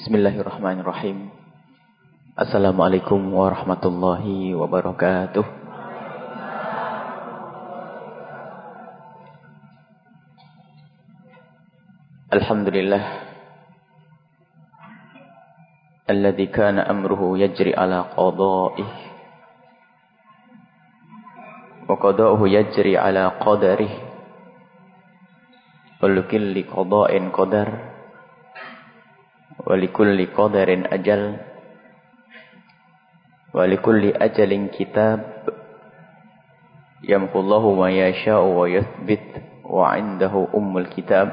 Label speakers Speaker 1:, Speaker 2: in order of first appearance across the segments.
Speaker 1: Bismillahirrahmanirrahim. Assalamualaikum warahmatullahi wabarakatuh. Alhamdulillah. Alladhi kana amruhu yajri ala qada'ih. Wa qada'uhu yajri ala qadarih. Kulli qada'in qadar. ولكل قدر أجل. ولكل أجل كتاب. يمحو الله ما يشاء ويثبت وعنده أم الكتاب.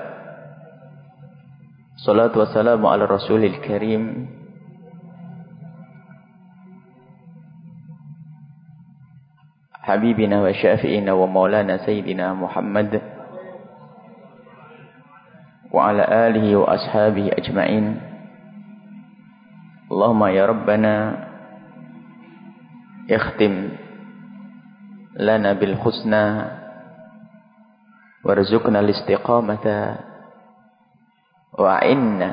Speaker 1: صلاة والسلام على الرسول الكريم. حبيبنا وشافئنا ومولانا سيدنا محمد. وعلى آله وأصحابه أجمعين. اللهم يا ربنا اختم لنا بالحسنى وارزقنا الاستقامة وأعنا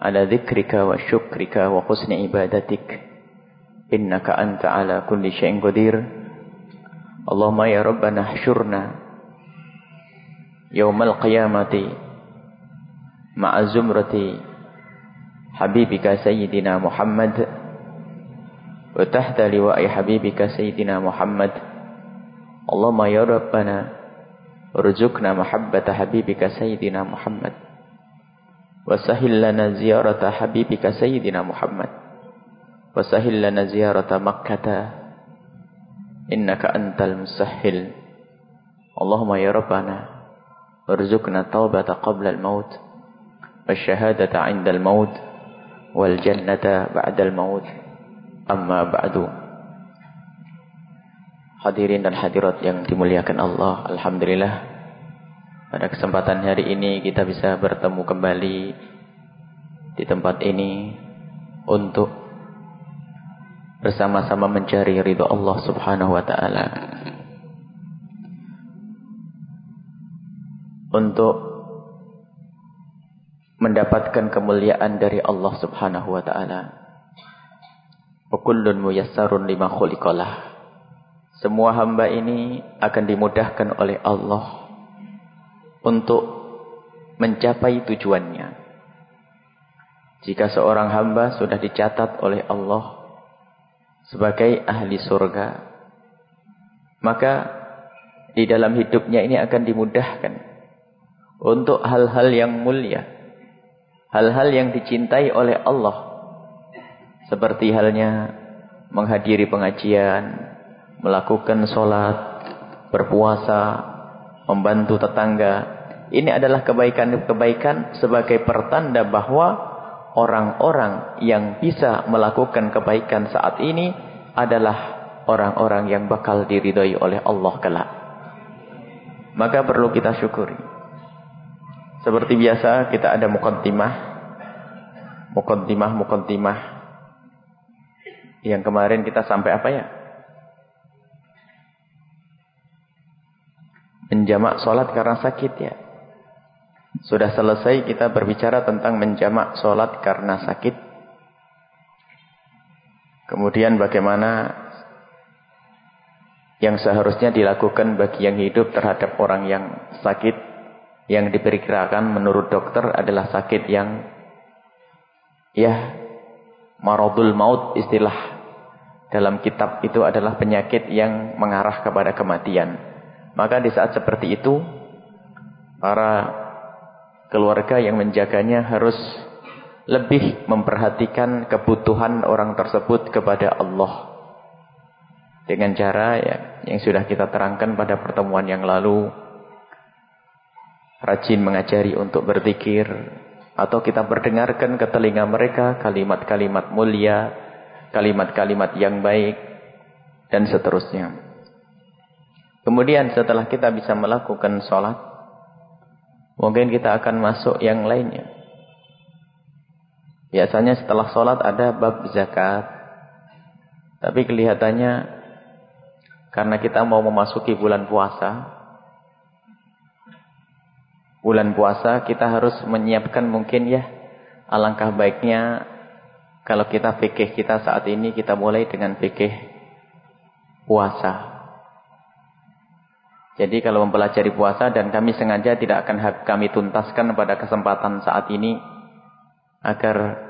Speaker 1: على ذكرك وشكرك وحسن عبادتك. إنك أنت على كل شيء قدير. اللهم يا ربنا احشرنا يوم القيامة مع زمرة حبيبك سيدنا محمد وتحت لواء حبيبك سيدنا محمد. اللهم يا ربنا ارزقنا محبة حبيبك سيدنا محمد وسهل لنا زيارة حبيبك سيدنا محمد وسهل لنا زيارة مكة. إنك أنت المسهل. اللهم يا ربنا ارزقنا التوبة قبل الموت والشهادة عند الموت. Wal jannata ba'dal maut. Amma ba'du. Hadirin dan hadirat yang dimuliakan Allah Alhamdulillah. Pada kesempatan hari ini kita bisa bertemu kembali Di tempat ini Untuk Bersama-sama mencari ridho Allah subhanahu wa ta'ala. Untuk mendapatkan kemuliaan dari Allah Subhanahu wa taala. Kullun muyassarun lima khuliqalah. Semua hamba ini akan dimudahkan oleh Allah untuk mencapai tujuannya. Jika seorang hamba sudah dicatat oleh Allah sebagai ahli surga, maka di dalam hidupnya ini akan dimudahkan untuk hal-hal yang mulia hal-hal yang dicintai oleh Allah. Seperti halnya menghadiri pengajian, melakukan sholat, berpuasa, membantu tetangga. Ini adalah kebaikan-kebaikan sebagai pertanda bahwa orang-orang yang bisa melakukan kebaikan saat ini adalah orang-orang yang bakal diridhoi oleh Allah kelak. Maka perlu kita syukuri. Seperti biasa kita ada mukaddimah. Mukaddimah, mukaddimah. Yang kemarin kita sampai apa ya? Menjamak sholat karena sakit ya. Sudah selesai kita berbicara tentang menjamak sholat karena sakit. Kemudian bagaimana yang seharusnya dilakukan bagi yang hidup terhadap orang yang sakit yang diperkirakan menurut dokter adalah sakit yang ya maradul maut istilah dalam kitab itu adalah penyakit yang mengarah kepada kematian. Maka di saat seperti itu para keluarga yang menjaganya harus lebih memperhatikan kebutuhan orang tersebut kepada Allah. Dengan cara ya, yang sudah kita terangkan pada pertemuan yang lalu rajin mengajari untuk berzikir atau kita berdengarkan ke telinga mereka kalimat-kalimat mulia, kalimat-kalimat yang baik dan seterusnya. Kemudian setelah kita bisa melakukan sholat, mungkin kita akan masuk yang lainnya. Biasanya setelah sholat ada bab zakat. Tapi kelihatannya karena kita mau memasuki bulan puasa, bulan puasa kita harus menyiapkan mungkin ya alangkah baiknya kalau kita fikih kita saat ini kita mulai dengan fikih puasa. Jadi kalau mempelajari puasa dan kami sengaja tidak akan kami tuntaskan pada kesempatan saat ini agar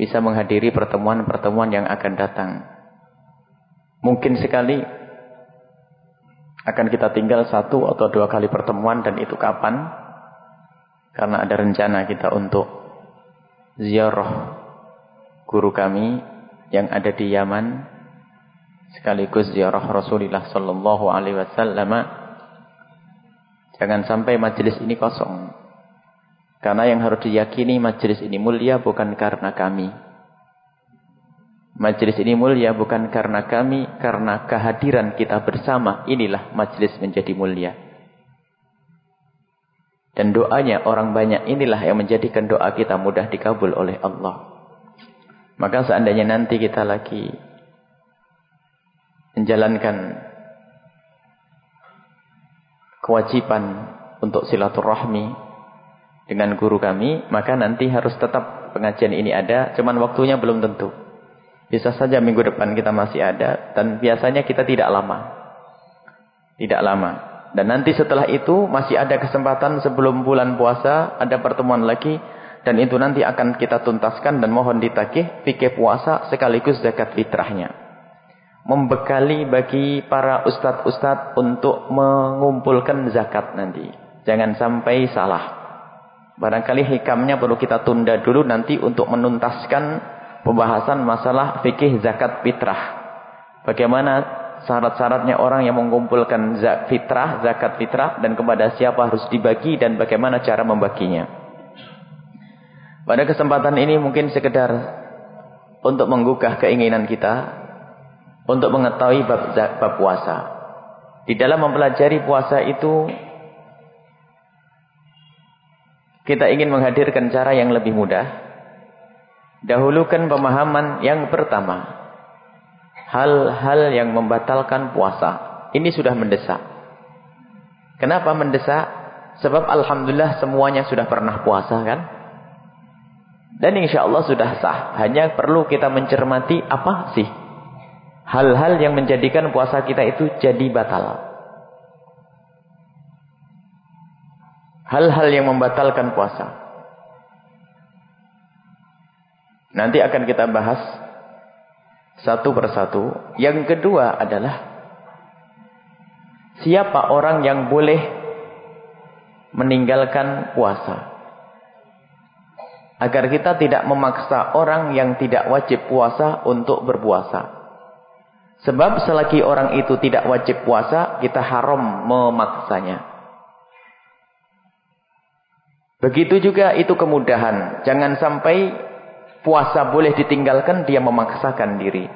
Speaker 1: bisa menghadiri pertemuan-pertemuan yang akan datang. Mungkin sekali akan kita tinggal satu atau dua kali pertemuan dan itu kapan? Karena ada rencana kita untuk ziarah guru kami yang ada di Yaman sekaligus ziarah Rasulullah sallallahu alaihi wasallam. Jangan sampai majelis ini kosong. Karena yang harus diyakini majelis ini mulia bukan karena kami. Majelis ini mulia bukan karena kami, karena kehadiran kita bersama inilah majelis menjadi mulia. Dan doanya orang banyak inilah yang menjadikan doa kita mudah dikabul oleh Allah. Maka seandainya nanti kita lagi menjalankan kewajiban untuk silaturahmi dengan guru kami, maka nanti harus tetap pengajian ini ada, cuman waktunya belum tentu. Bisa saja minggu depan kita masih ada, dan biasanya kita tidak lama. Tidak lama. Dan nanti setelah itu masih ada kesempatan sebelum bulan puasa, ada pertemuan lagi, dan itu nanti akan kita tuntaskan dan mohon ditagih fikih puasa sekaligus zakat fitrahnya membekali bagi para ustadz-ustadz untuk mengumpulkan zakat nanti. Jangan sampai salah. Barangkali hikamnya perlu kita tunda dulu nanti untuk menuntaskan pembahasan masalah fikih zakat fitrah. Bagaimana syarat-syaratnya orang yang mengumpulkan fitrah, zakat fitrah dan kepada siapa harus dibagi dan bagaimana cara membaginya. Pada kesempatan ini mungkin sekedar untuk menggugah keinginan kita untuk mengetahui bab, bab puasa. Di dalam mempelajari puasa itu kita ingin menghadirkan cara yang lebih mudah. Dahulukan pemahaman yang pertama. Hal-hal yang membatalkan puasa. Ini sudah mendesak. Kenapa mendesak? Sebab Alhamdulillah semuanya sudah pernah puasa kan? Dan insya Allah sudah sah. Hanya perlu kita mencermati apa sih hal-hal yang menjadikan puasa kita itu jadi batal. Hal-hal yang membatalkan puasa. Nanti akan kita bahas satu persatu. Yang kedua adalah siapa orang yang boleh meninggalkan puasa. Agar kita tidak memaksa orang yang tidak wajib puasa untuk berpuasa. Sebab selagi orang itu tidak wajib puasa, kita haram memaksanya. Begitu juga itu kemudahan. Jangan sampai puasa boleh ditinggalkan, dia memaksakan diri.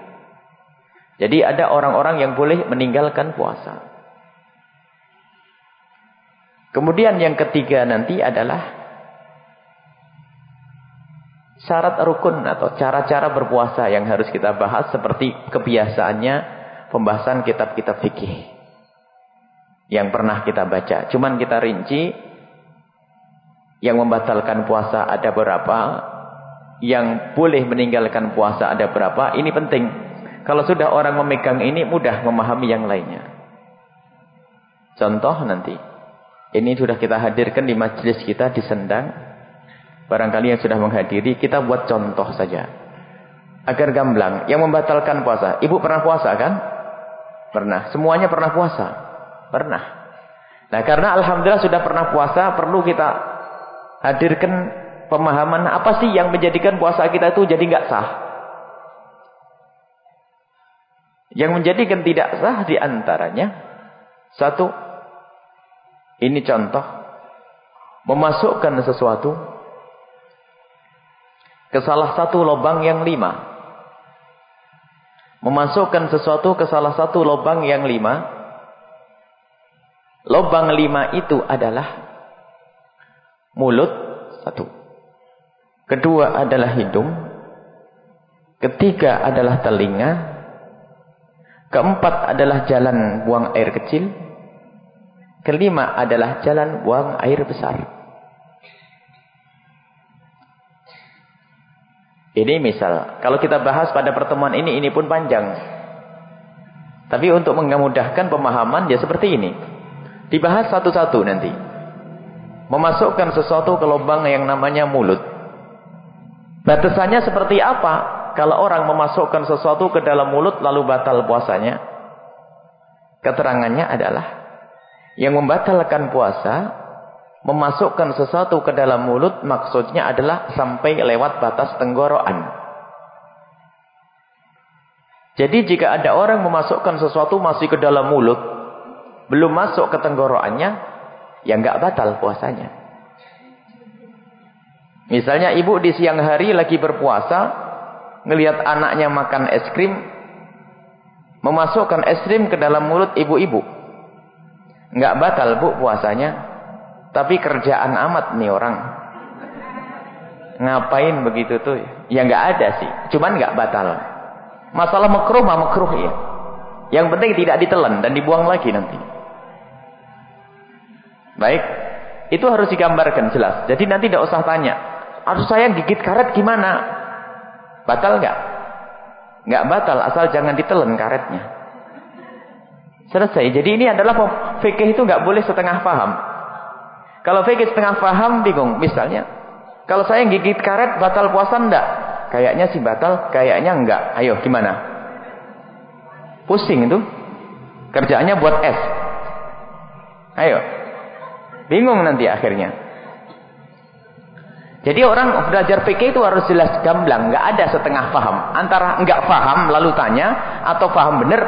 Speaker 1: Jadi ada orang-orang yang boleh meninggalkan puasa. Kemudian yang ketiga nanti adalah syarat rukun atau cara-cara berpuasa yang harus kita bahas seperti kebiasaannya pembahasan kitab-kitab fikih yang pernah kita baca. Cuman kita rinci yang membatalkan puasa ada berapa, yang boleh meninggalkan puasa ada berapa. Ini penting. Kalau sudah orang memegang ini mudah memahami yang lainnya. Contoh nanti. Ini sudah kita hadirkan di majelis kita di Sendang. Barangkali yang sudah menghadiri, kita buat contoh saja. Agar gamblang. Yang membatalkan puasa. Ibu pernah puasa kan? Pernah. Semuanya pernah puasa? Pernah. Nah karena Alhamdulillah sudah pernah puasa, perlu kita hadirkan pemahaman apa sih yang menjadikan puasa kita itu jadi nggak sah. Yang menjadikan tidak sah di antaranya. Satu. Ini contoh. Memasukkan sesuatu ke salah satu lubang yang lima. Memasukkan sesuatu ke salah satu lubang yang lima. Lubang lima itu adalah mulut satu. Kedua adalah hidung. Ketiga adalah telinga. Keempat adalah jalan buang air kecil. Kelima adalah jalan buang air besar. Ini misal, kalau kita bahas pada pertemuan ini, ini pun panjang. Tapi untuk memudahkan pemahaman, ya seperti ini. Dibahas satu-satu nanti. Memasukkan sesuatu ke lubang yang namanya mulut. Batasannya seperti apa? Kalau orang memasukkan sesuatu ke dalam mulut lalu batal puasanya. Keterangannya adalah yang membatalkan puasa memasukkan sesuatu ke dalam mulut maksudnya adalah sampai lewat batas tenggorokan. Jadi jika ada orang memasukkan sesuatu masih ke dalam mulut, belum masuk ke tenggorokannya, ya nggak batal puasanya. Misalnya ibu di siang hari lagi berpuasa, ngelihat anaknya makan es krim, memasukkan es krim ke dalam mulut ibu-ibu. nggak batal bu puasanya, tapi kerjaan amat nih orang. Ngapain begitu tuh? Ya nggak ada sih. Cuman nggak batal. Masalah makruh mah makruh ya. Yang penting tidak ditelan dan dibuang lagi nanti. Baik. Itu harus digambarkan jelas. Jadi nanti tidak usah tanya. Harus saya gigit karet gimana? Batal nggak? Nggak batal asal jangan ditelan karetnya. Selesai. Jadi ini adalah fikih itu nggak boleh setengah paham. Kalau fikih setengah paham bingung. Misalnya, kalau saya gigit karet batal puasa enggak? Kayaknya sih batal, kayaknya enggak. Ayo gimana? Pusing itu. Kerjaannya buat es. Ayo. Bingung nanti akhirnya. Jadi orang belajar fikih itu harus jelas gamblang, enggak ada setengah paham. Antara enggak paham lalu tanya atau paham benar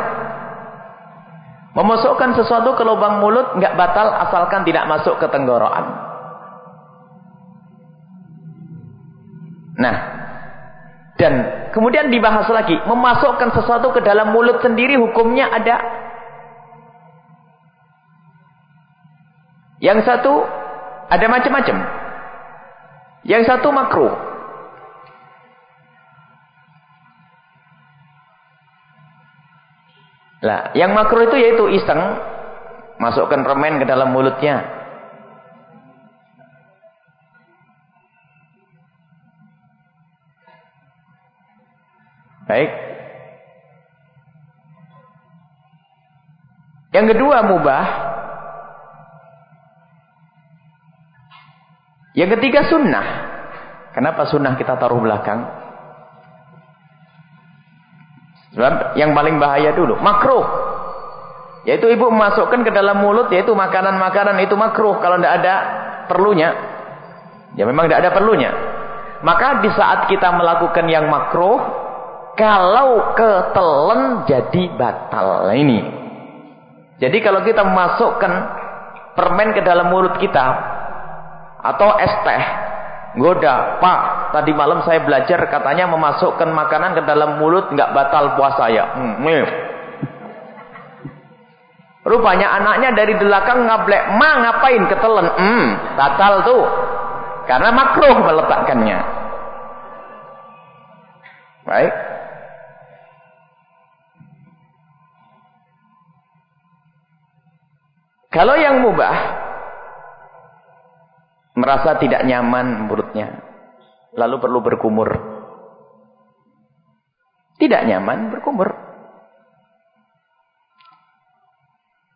Speaker 1: Memasukkan sesuatu ke lubang mulut nggak batal asalkan tidak masuk ke tenggorokan. Nah, dan kemudian dibahas lagi, memasukkan sesuatu ke dalam mulut sendiri hukumnya ada. Yang satu ada macam-macam. Yang satu makruh. Lah, yang makruh itu yaitu iseng masukkan permen ke dalam mulutnya. Baik. Yang kedua mubah. Yang ketiga sunnah. Kenapa sunnah kita taruh belakang? Sebab yang paling bahaya dulu, makruh. Yaitu ibu memasukkan ke dalam mulut, yaitu makanan-makanan itu makruh. Kalau tidak ada perlunya. Ya memang tidak ada perlunya. Maka di saat kita melakukan yang makruh, kalau ketelen jadi batal. Nah ini. Jadi kalau kita memasukkan permen ke dalam mulut kita, atau es teh, Goda, Pak, tadi malam saya belajar katanya memasukkan makanan ke dalam mulut nggak batal puasa ya. Hmm, Rupanya anaknya dari belakang ngablek, "Ma, ngapain ketelen?" Hmm, batal tuh. Karena makruh meletakkannya. Baik. Kalau yang mubah merasa tidak nyaman menurutnya, lalu perlu berkumur. Tidak nyaman berkumur.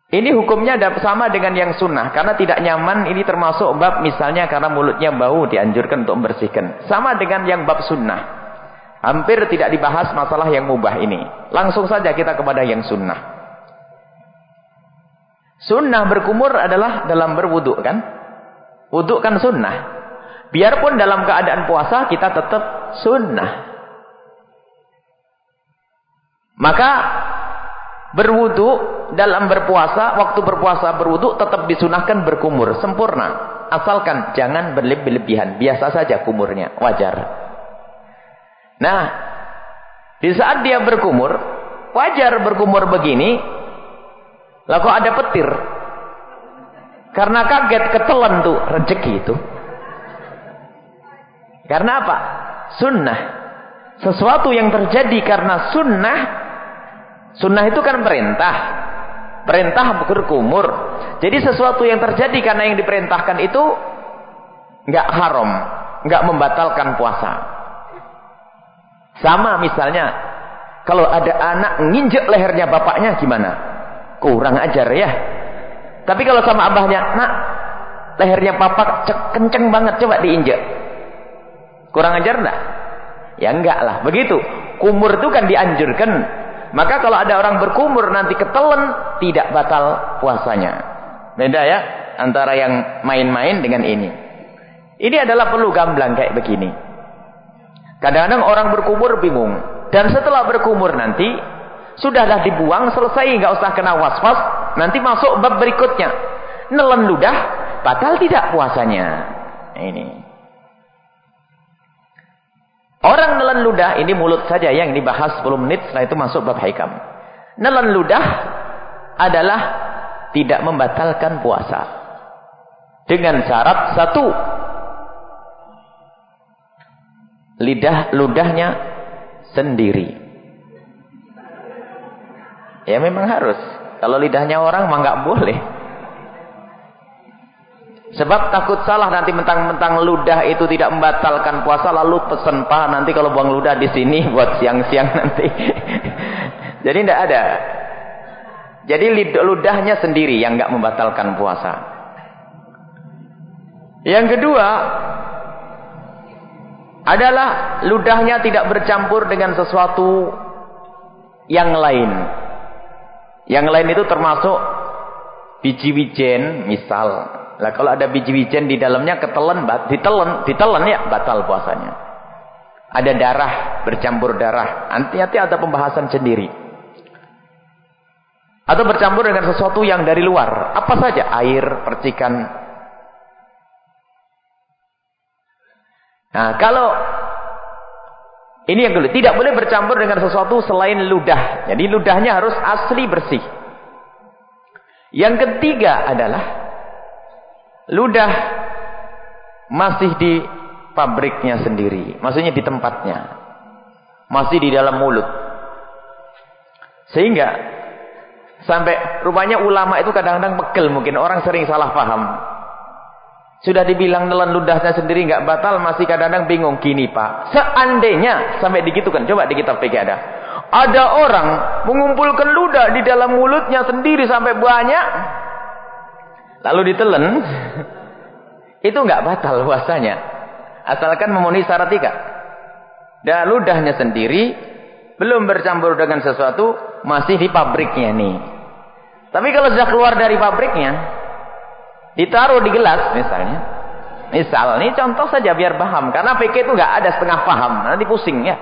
Speaker 1: Ini hukumnya sama dengan yang sunnah. Karena tidak nyaman ini termasuk bab misalnya karena mulutnya bau dianjurkan untuk membersihkan. Sama dengan yang bab sunnah. Hampir tidak dibahas masalah yang mubah ini. Langsung saja kita kepada yang sunnah. Sunnah berkumur adalah dalam berwuduk kan? Wudhu kan sunnah. Biarpun dalam keadaan puasa kita tetap sunnah. Maka berwudhu dalam berpuasa, waktu berpuasa berwudhu tetap disunahkan berkumur. Sempurna. Asalkan jangan berlebih-lebihan. Biasa saja kumurnya. Wajar. Nah, di saat dia berkumur, wajar berkumur begini. Lalu ada petir. Karena kaget ketelan tuh rezeki itu. Karena apa? Sunnah. Sesuatu yang terjadi karena sunnah. Sunnah itu kan perintah. Perintah berkumur. Jadi sesuatu yang terjadi karena yang diperintahkan itu nggak haram, nggak membatalkan puasa. Sama misalnya, kalau ada anak nginjek lehernya bapaknya gimana? Kurang ajar ya. Tapi kalau sama abahnya, nak, lehernya papa kenceng banget, coba diinjek. Kurang ajar enggak? Ya enggak lah, begitu. Kumur itu kan dianjurkan. Maka kalau ada orang berkumur nanti ketelen, tidak batal puasanya. Beda ya, antara yang main-main dengan ini. Ini adalah perlu gamblang kayak begini. Kadang-kadang orang berkumur bingung. Dan setelah berkumur nanti, sudahlah dibuang, selesai, nggak usah kena was-was. Nanti masuk bab berikutnya. Nelen ludah, batal tidak puasanya. Ini. Orang nelen ludah, ini mulut saja yang dibahas 10 menit, setelah itu masuk bab haikam. Nelen ludah adalah tidak membatalkan puasa. Dengan syarat satu, lidah ludahnya sendiri. Ya memang harus. Kalau lidahnya orang mah nggak boleh. Sebab takut salah nanti mentang-mentang ludah itu tidak membatalkan puasa lalu pesen pak nanti kalau buang ludah di sini buat siang-siang nanti. Jadi tidak ada. Jadi ludahnya sendiri yang nggak membatalkan puasa. Yang kedua, adalah ludahnya tidak bercampur dengan sesuatu yang lain. Yang lain itu termasuk biji wijen, misal. Lah kalau ada biji wijen di dalamnya ketelen, ditelen, ditelen ya batal puasanya. Ada darah, bercampur darah. Nanti-nanti ada pembahasan sendiri. Atau bercampur dengan sesuatu yang dari luar. Apa saja? Air, percikan, Nah, kalau ini yang dulu, tidak boleh bercampur dengan sesuatu selain ludah. Jadi ludahnya harus asli bersih. Yang ketiga adalah ludah masih di pabriknya sendiri, maksudnya di tempatnya. Masih di dalam mulut. Sehingga sampai rupanya ulama itu kadang-kadang pegel mungkin orang sering salah paham. Sudah dibilang nelan ludahnya sendiri nggak batal, masih kadang-kadang bingung. Gini Pak, seandainya, sampai kan, coba di kitab PK ada. Ada orang mengumpulkan ludah di dalam mulutnya sendiri sampai banyak. Lalu ditelen. Itu nggak batal puasanya. Asalkan memenuhi syarat tiga. Dan ludahnya sendiri belum bercampur dengan sesuatu, masih di pabriknya nih. Tapi kalau sudah keluar dari pabriknya, Ditaruh di gelas misalnya. Misal, ini contoh saja biar paham. Karena PK itu nggak ada setengah paham. Nanti pusing ya.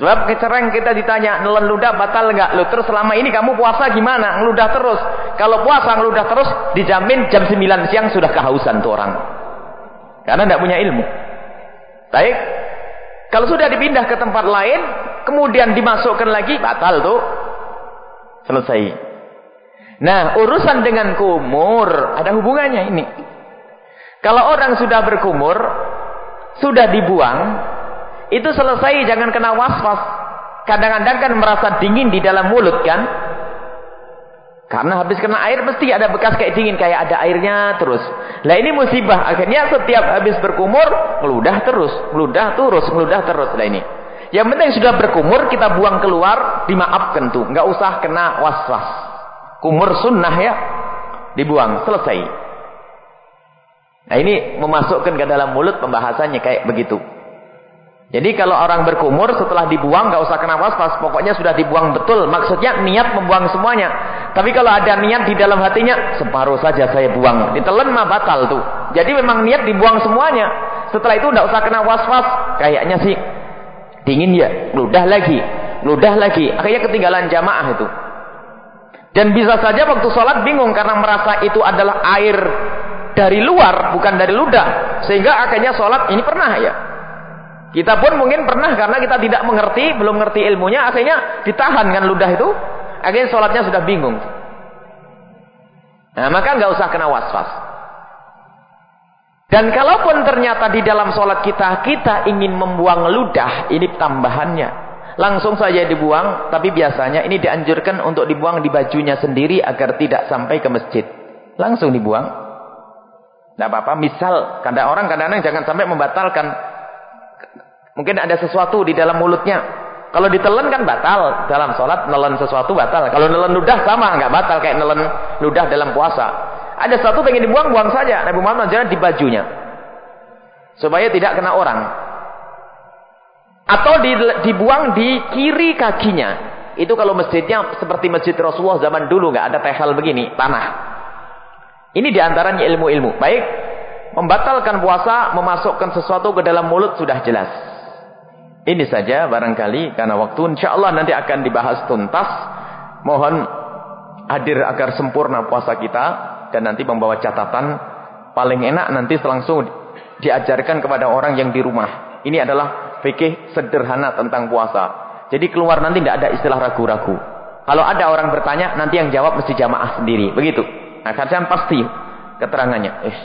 Speaker 1: Sebab kecereng kita ditanya, nelen ludah batal nggak? Lu terus selama ini kamu puasa gimana? Ngeludah terus. Kalau puasa ngeludah terus, dijamin jam 9 siang sudah kehausan tuh orang. Karena tidak punya ilmu. Baik. Kalau sudah dipindah ke tempat lain, kemudian dimasukkan lagi, batal tuh. Selesai. Nah, urusan dengan kumur ada hubungannya ini. Kalau orang sudah berkumur, sudah dibuang, itu selesai jangan kena was-was. Kadang-kadang kan merasa dingin di dalam mulut kan? Karena habis kena air mesti ada bekas kayak dingin, kayak ada airnya terus. Lah ini musibah. Akhirnya setiap habis berkumur, meludah terus, meludah terus, meludah terus. Lah ini. Yang penting sudah berkumur, kita buang keluar, dimaafkan tuh. Nggak usah kena was-was kumur sunnah ya. Dibuang selesai. Nah ini memasukkan ke dalam mulut pembahasannya kayak begitu. Jadi kalau orang berkumur setelah dibuang nggak usah kena was-was. Pokoknya sudah dibuang betul. Maksudnya niat membuang semuanya. Tapi kalau ada niat di dalam hatinya separuh saja saya buang. Ditelan mah batal tuh. Jadi memang niat dibuang semuanya. Setelah itu nggak usah kena was-was. Kayaknya sih dingin ya. Ludah lagi. Ludah lagi. Akhirnya ketinggalan jamaah itu dan bisa saja waktu sholat bingung karena merasa itu adalah air dari luar, bukan dari ludah. Sehingga akhirnya sholat ini pernah ya. Kita pun mungkin pernah karena kita tidak mengerti, belum mengerti ilmunya, akhirnya ditahan kan ludah itu. Akhirnya sholatnya sudah bingung. Nah maka nggak usah kena was-was. Dan kalaupun ternyata di dalam sholat kita, kita ingin membuang ludah, ini tambahannya langsung saja dibuang tapi biasanya ini dianjurkan untuk dibuang di bajunya sendiri agar tidak sampai ke masjid langsung dibuang tidak apa-apa misal kadang orang kadang-kadang jangan sampai membatalkan Mungkin ada sesuatu di dalam mulutnya. Kalau ditelan kan batal. Dalam sholat nelen sesuatu batal. Kalau nelen ludah sama, nggak batal kayak nelen ludah dalam puasa. Ada sesuatu pengen dibuang, buang saja. Nabi Muhammad jangan di bajunya. Supaya tidak kena orang. Atau dibuang di kiri kakinya. Itu kalau masjidnya seperti masjid Rasulullah zaman dulu nggak ada tehel begini, tanah. Ini di antaranya ilmu-ilmu. Baik, membatalkan puasa, memasukkan sesuatu ke dalam mulut sudah jelas. Ini saja barangkali karena waktu insya Allah nanti akan dibahas tuntas. Mohon hadir agar sempurna puasa kita dan nanti membawa catatan paling enak nanti langsung diajarkan kepada orang yang di rumah. Ini adalah fikih sederhana tentang puasa. Jadi keluar nanti tidak ada istilah ragu-ragu. Kalau ada orang bertanya nanti yang jawab mesti jamaah sendiri. Begitu. Nah, kalian pasti keterangannya. Eh.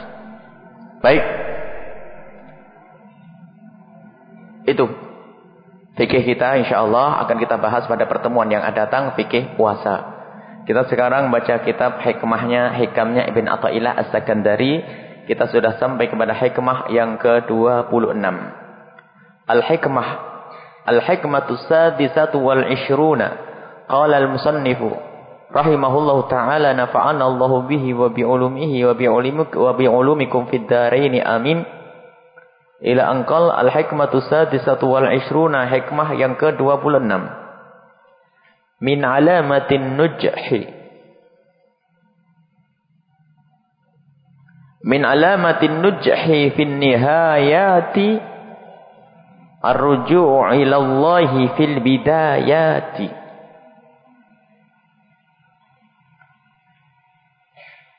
Speaker 1: Baik. Itu Fikih kita insya Allah akan kita bahas pada pertemuan yang akan datang fikih puasa. Kita sekarang baca kitab hikmahnya, hikamnya Ibn Atta'illah As-Sakandari. Kita sudah sampai kepada hikmah yang ke-26. Al-hikmah. Al-hikmatu sadisatu wal ishruna. Qala al-musannifu. Rahimahullahu ta'ala nafa'ana Allahu bihi wa bi'ulumihi wa bi'ulumikum fid daraini amin ila angkal al-hikmatu sadisatu wal ishruna hikmah yang ke-26 min alamatin nujhi min alamatin nujhi fin nihayati ar-ruju' ila Allah fil bidayati.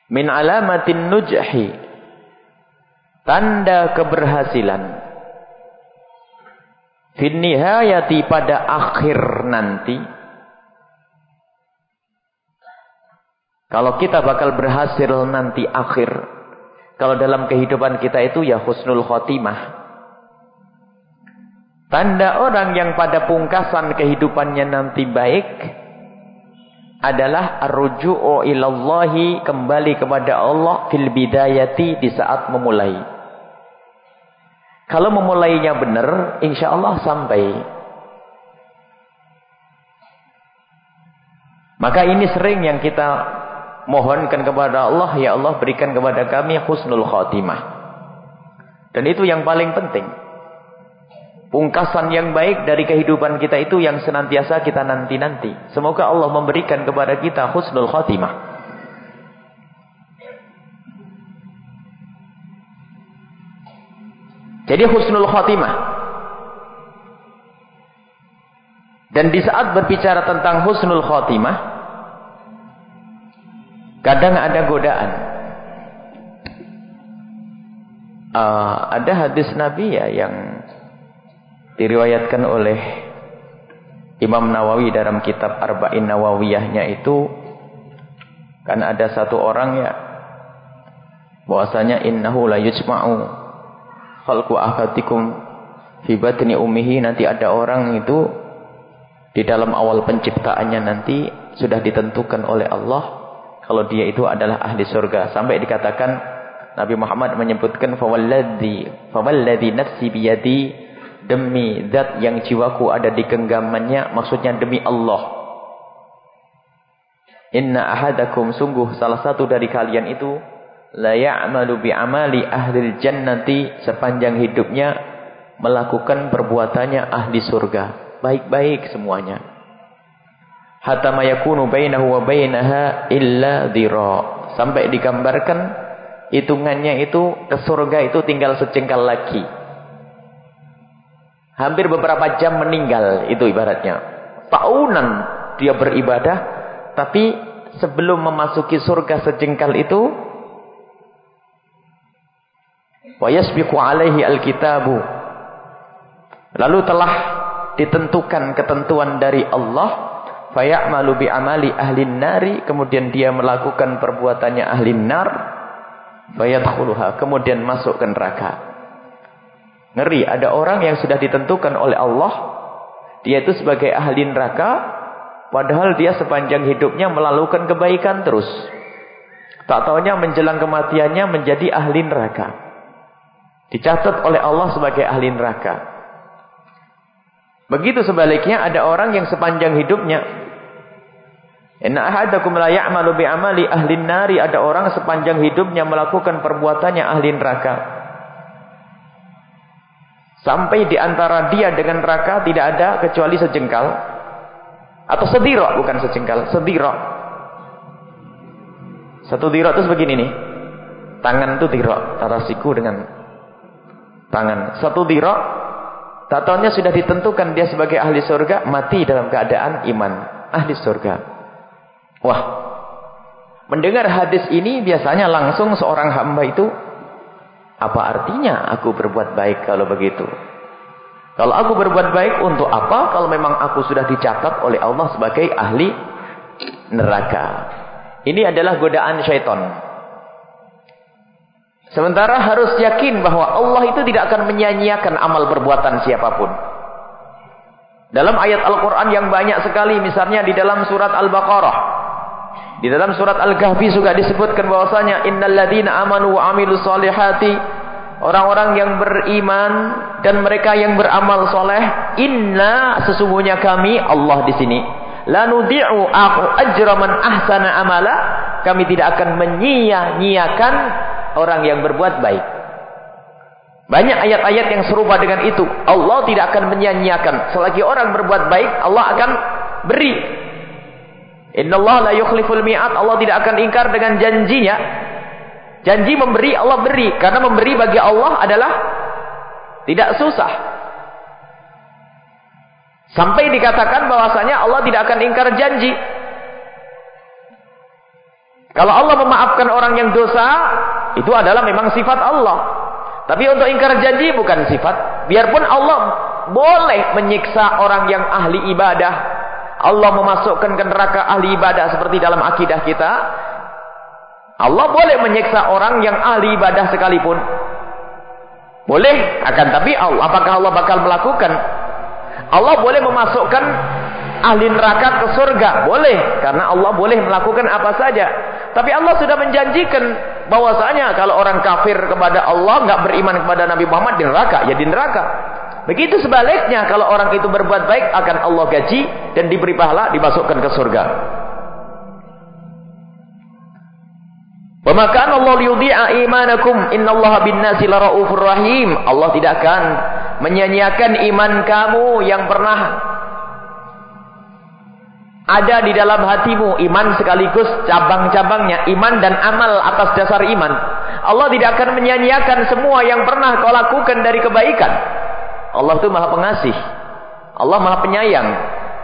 Speaker 1: Min alamatin nujhi. Tanda keberhasilan. Finnihayati pada akhir nanti. Kalau kita bakal berhasil nanti akhir. Kalau dalam kehidupan kita itu ya husnul khotimah tanda orang yang pada pungkasan kehidupannya nanti baik adalah arruju'u ilallahi kembali kepada Allah fil bidayati di saat memulai kalau memulainya benar, insya Allah sampai. Maka ini sering yang kita mohonkan kepada Allah, ya Allah berikan kepada kami husnul khatimah. Dan itu yang paling penting. Pungkasan yang baik dari kehidupan kita itu yang senantiasa kita nanti-nanti. Semoga Allah memberikan kepada kita husnul khatimah. Jadi husnul khotimah. Dan di saat berbicara tentang husnul khotimah, kadang ada godaan. Uh, ada hadis Nabi ya yang diriwayatkan oleh Imam Nawawi dalam kitab Arba'in Nawawiyahnya itu kan ada satu orang ya bahwasanya innahu la yujma'u khalqu ahadikum fi batni ummihi nanti ada orang itu di dalam awal penciptaannya nanti sudah ditentukan oleh Allah kalau dia itu adalah ahli surga. Sampai dikatakan Nabi Muhammad menyebutkan fawalladzi fawalladzi nafsi biyadi demi zat yang jiwaku ada di genggamannya maksudnya demi Allah. Inna ahadakum sungguh salah satu dari kalian itu la ya'malu bi amali ahli jannati sepanjang hidupnya melakukan perbuatannya ahli surga. Baik-baik semuanya. Hatta ma yakunu bainahu wa bainaha illa dhira. Sampai digambarkan hitungannya itu ke surga itu tinggal secengkal lagi hampir beberapa jam meninggal itu ibaratnya. Tahunan dia beribadah tapi sebelum memasuki surga sejengkal itu wa yasbiqu alaihi alkitabu. Lalu telah ditentukan ketentuan dari Allah fayamalu bi amali ahli nari kemudian dia melakukan perbuatannya ahli nar fayadkhuluha kemudian masuk ke neraka ngeri ada orang yang sudah ditentukan oleh Allah dia itu sebagai ahli neraka padahal dia sepanjang hidupnya melakukan kebaikan terus tak taunya menjelang kematiannya menjadi ahli neraka Dicatat oleh Allah sebagai ahli neraka. Begitu sebaliknya ada orang yang sepanjang hidupnya Inna ahadakum la ya'malu bi'amali ahli nari ada orang sepanjang hidupnya melakukan perbuatannya ahli neraka. Sampai di antara dia dengan neraka tidak ada kecuali sejengkal atau sedirok bukan sejengkal, sedirok. Satu dirok itu begini nih. Tangan itu dirok, tata siku dengan tangan. Satu dirok tak tahunya sudah ditentukan dia sebagai ahli surga, mati dalam keadaan iman, ahli surga. Wah, mendengar hadis ini biasanya langsung seorang hamba itu, apa artinya aku berbuat baik kalau begitu? Kalau aku berbuat baik untuk apa? Kalau memang aku sudah dicatat oleh Allah sebagai ahli neraka. Ini adalah godaan syaitan. Sementara harus yakin bahwa Allah itu tidak akan menyanyiakan amal perbuatan siapa pun. Dalam ayat Al-Quran yang banyak sekali, misalnya di dalam surat Al-Baqarah. Di dalam surat Al-Kahfi juga disebutkan bahwasanya innalladzina amanu wa amilus solihati orang-orang yang beriman dan mereka yang beramal soleh inna sesungguhnya kami Allah di sini. La nudi'u ajra man ahsana amala. Kami tidak akan menyia-nyiakan orang yang berbuat baik. Banyak ayat-ayat yang serupa dengan itu. Allah tidak akan menyia-nyiakan. Selagi orang berbuat baik Allah akan beri Innallaha la yukhliful mi'at. Allah tidak akan ingkar dengan janjinya. Janji memberi, Allah beri. Karena memberi bagi Allah adalah tidak susah. Sampai dikatakan bahwasanya Allah tidak akan ingkar janji. Kalau Allah memaafkan orang yang dosa, itu adalah memang sifat Allah. Tapi untuk ingkar janji bukan sifat. Biarpun Allah boleh menyiksa orang yang ahli ibadah, Allah memasukkan ke neraka ahli ibadah seperti dalam akidah kita. Allah boleh menyiksa orang yang ahli ibadah sekalipun. Boleh, akan tapi Allah, apakah Allah bakal melakukan? Allah boleh memasukkan ahli neraka ke surga, boleh, karena Allah boleh melakukan apa saja. Tapi Allah sudah menjanjikan bahwasanya kalau orang kafir kepada Allah, nggak beriman kepada Nabi Muhammad di neraka, ya di neraka. Begitu sebaliknya kalau orang itu berbuat baik akan Allah gaji dan diberi pahala dimasukkan ke surga. Pemakan Allah liyudhi'a imanakum innallaha bin-nasi laraufur rahim. Allah tidak akan menyanyiakan iman kamu yang pernah ada di dalam hatimu iman sekaligus cabang-cabangnya iman dan amal atas dasar iman. Allah tidak akan menyanyiakan semua yang pernah kau lakukan dari kebaikan. Allah itu maha pengasih. Allah maha penyayang.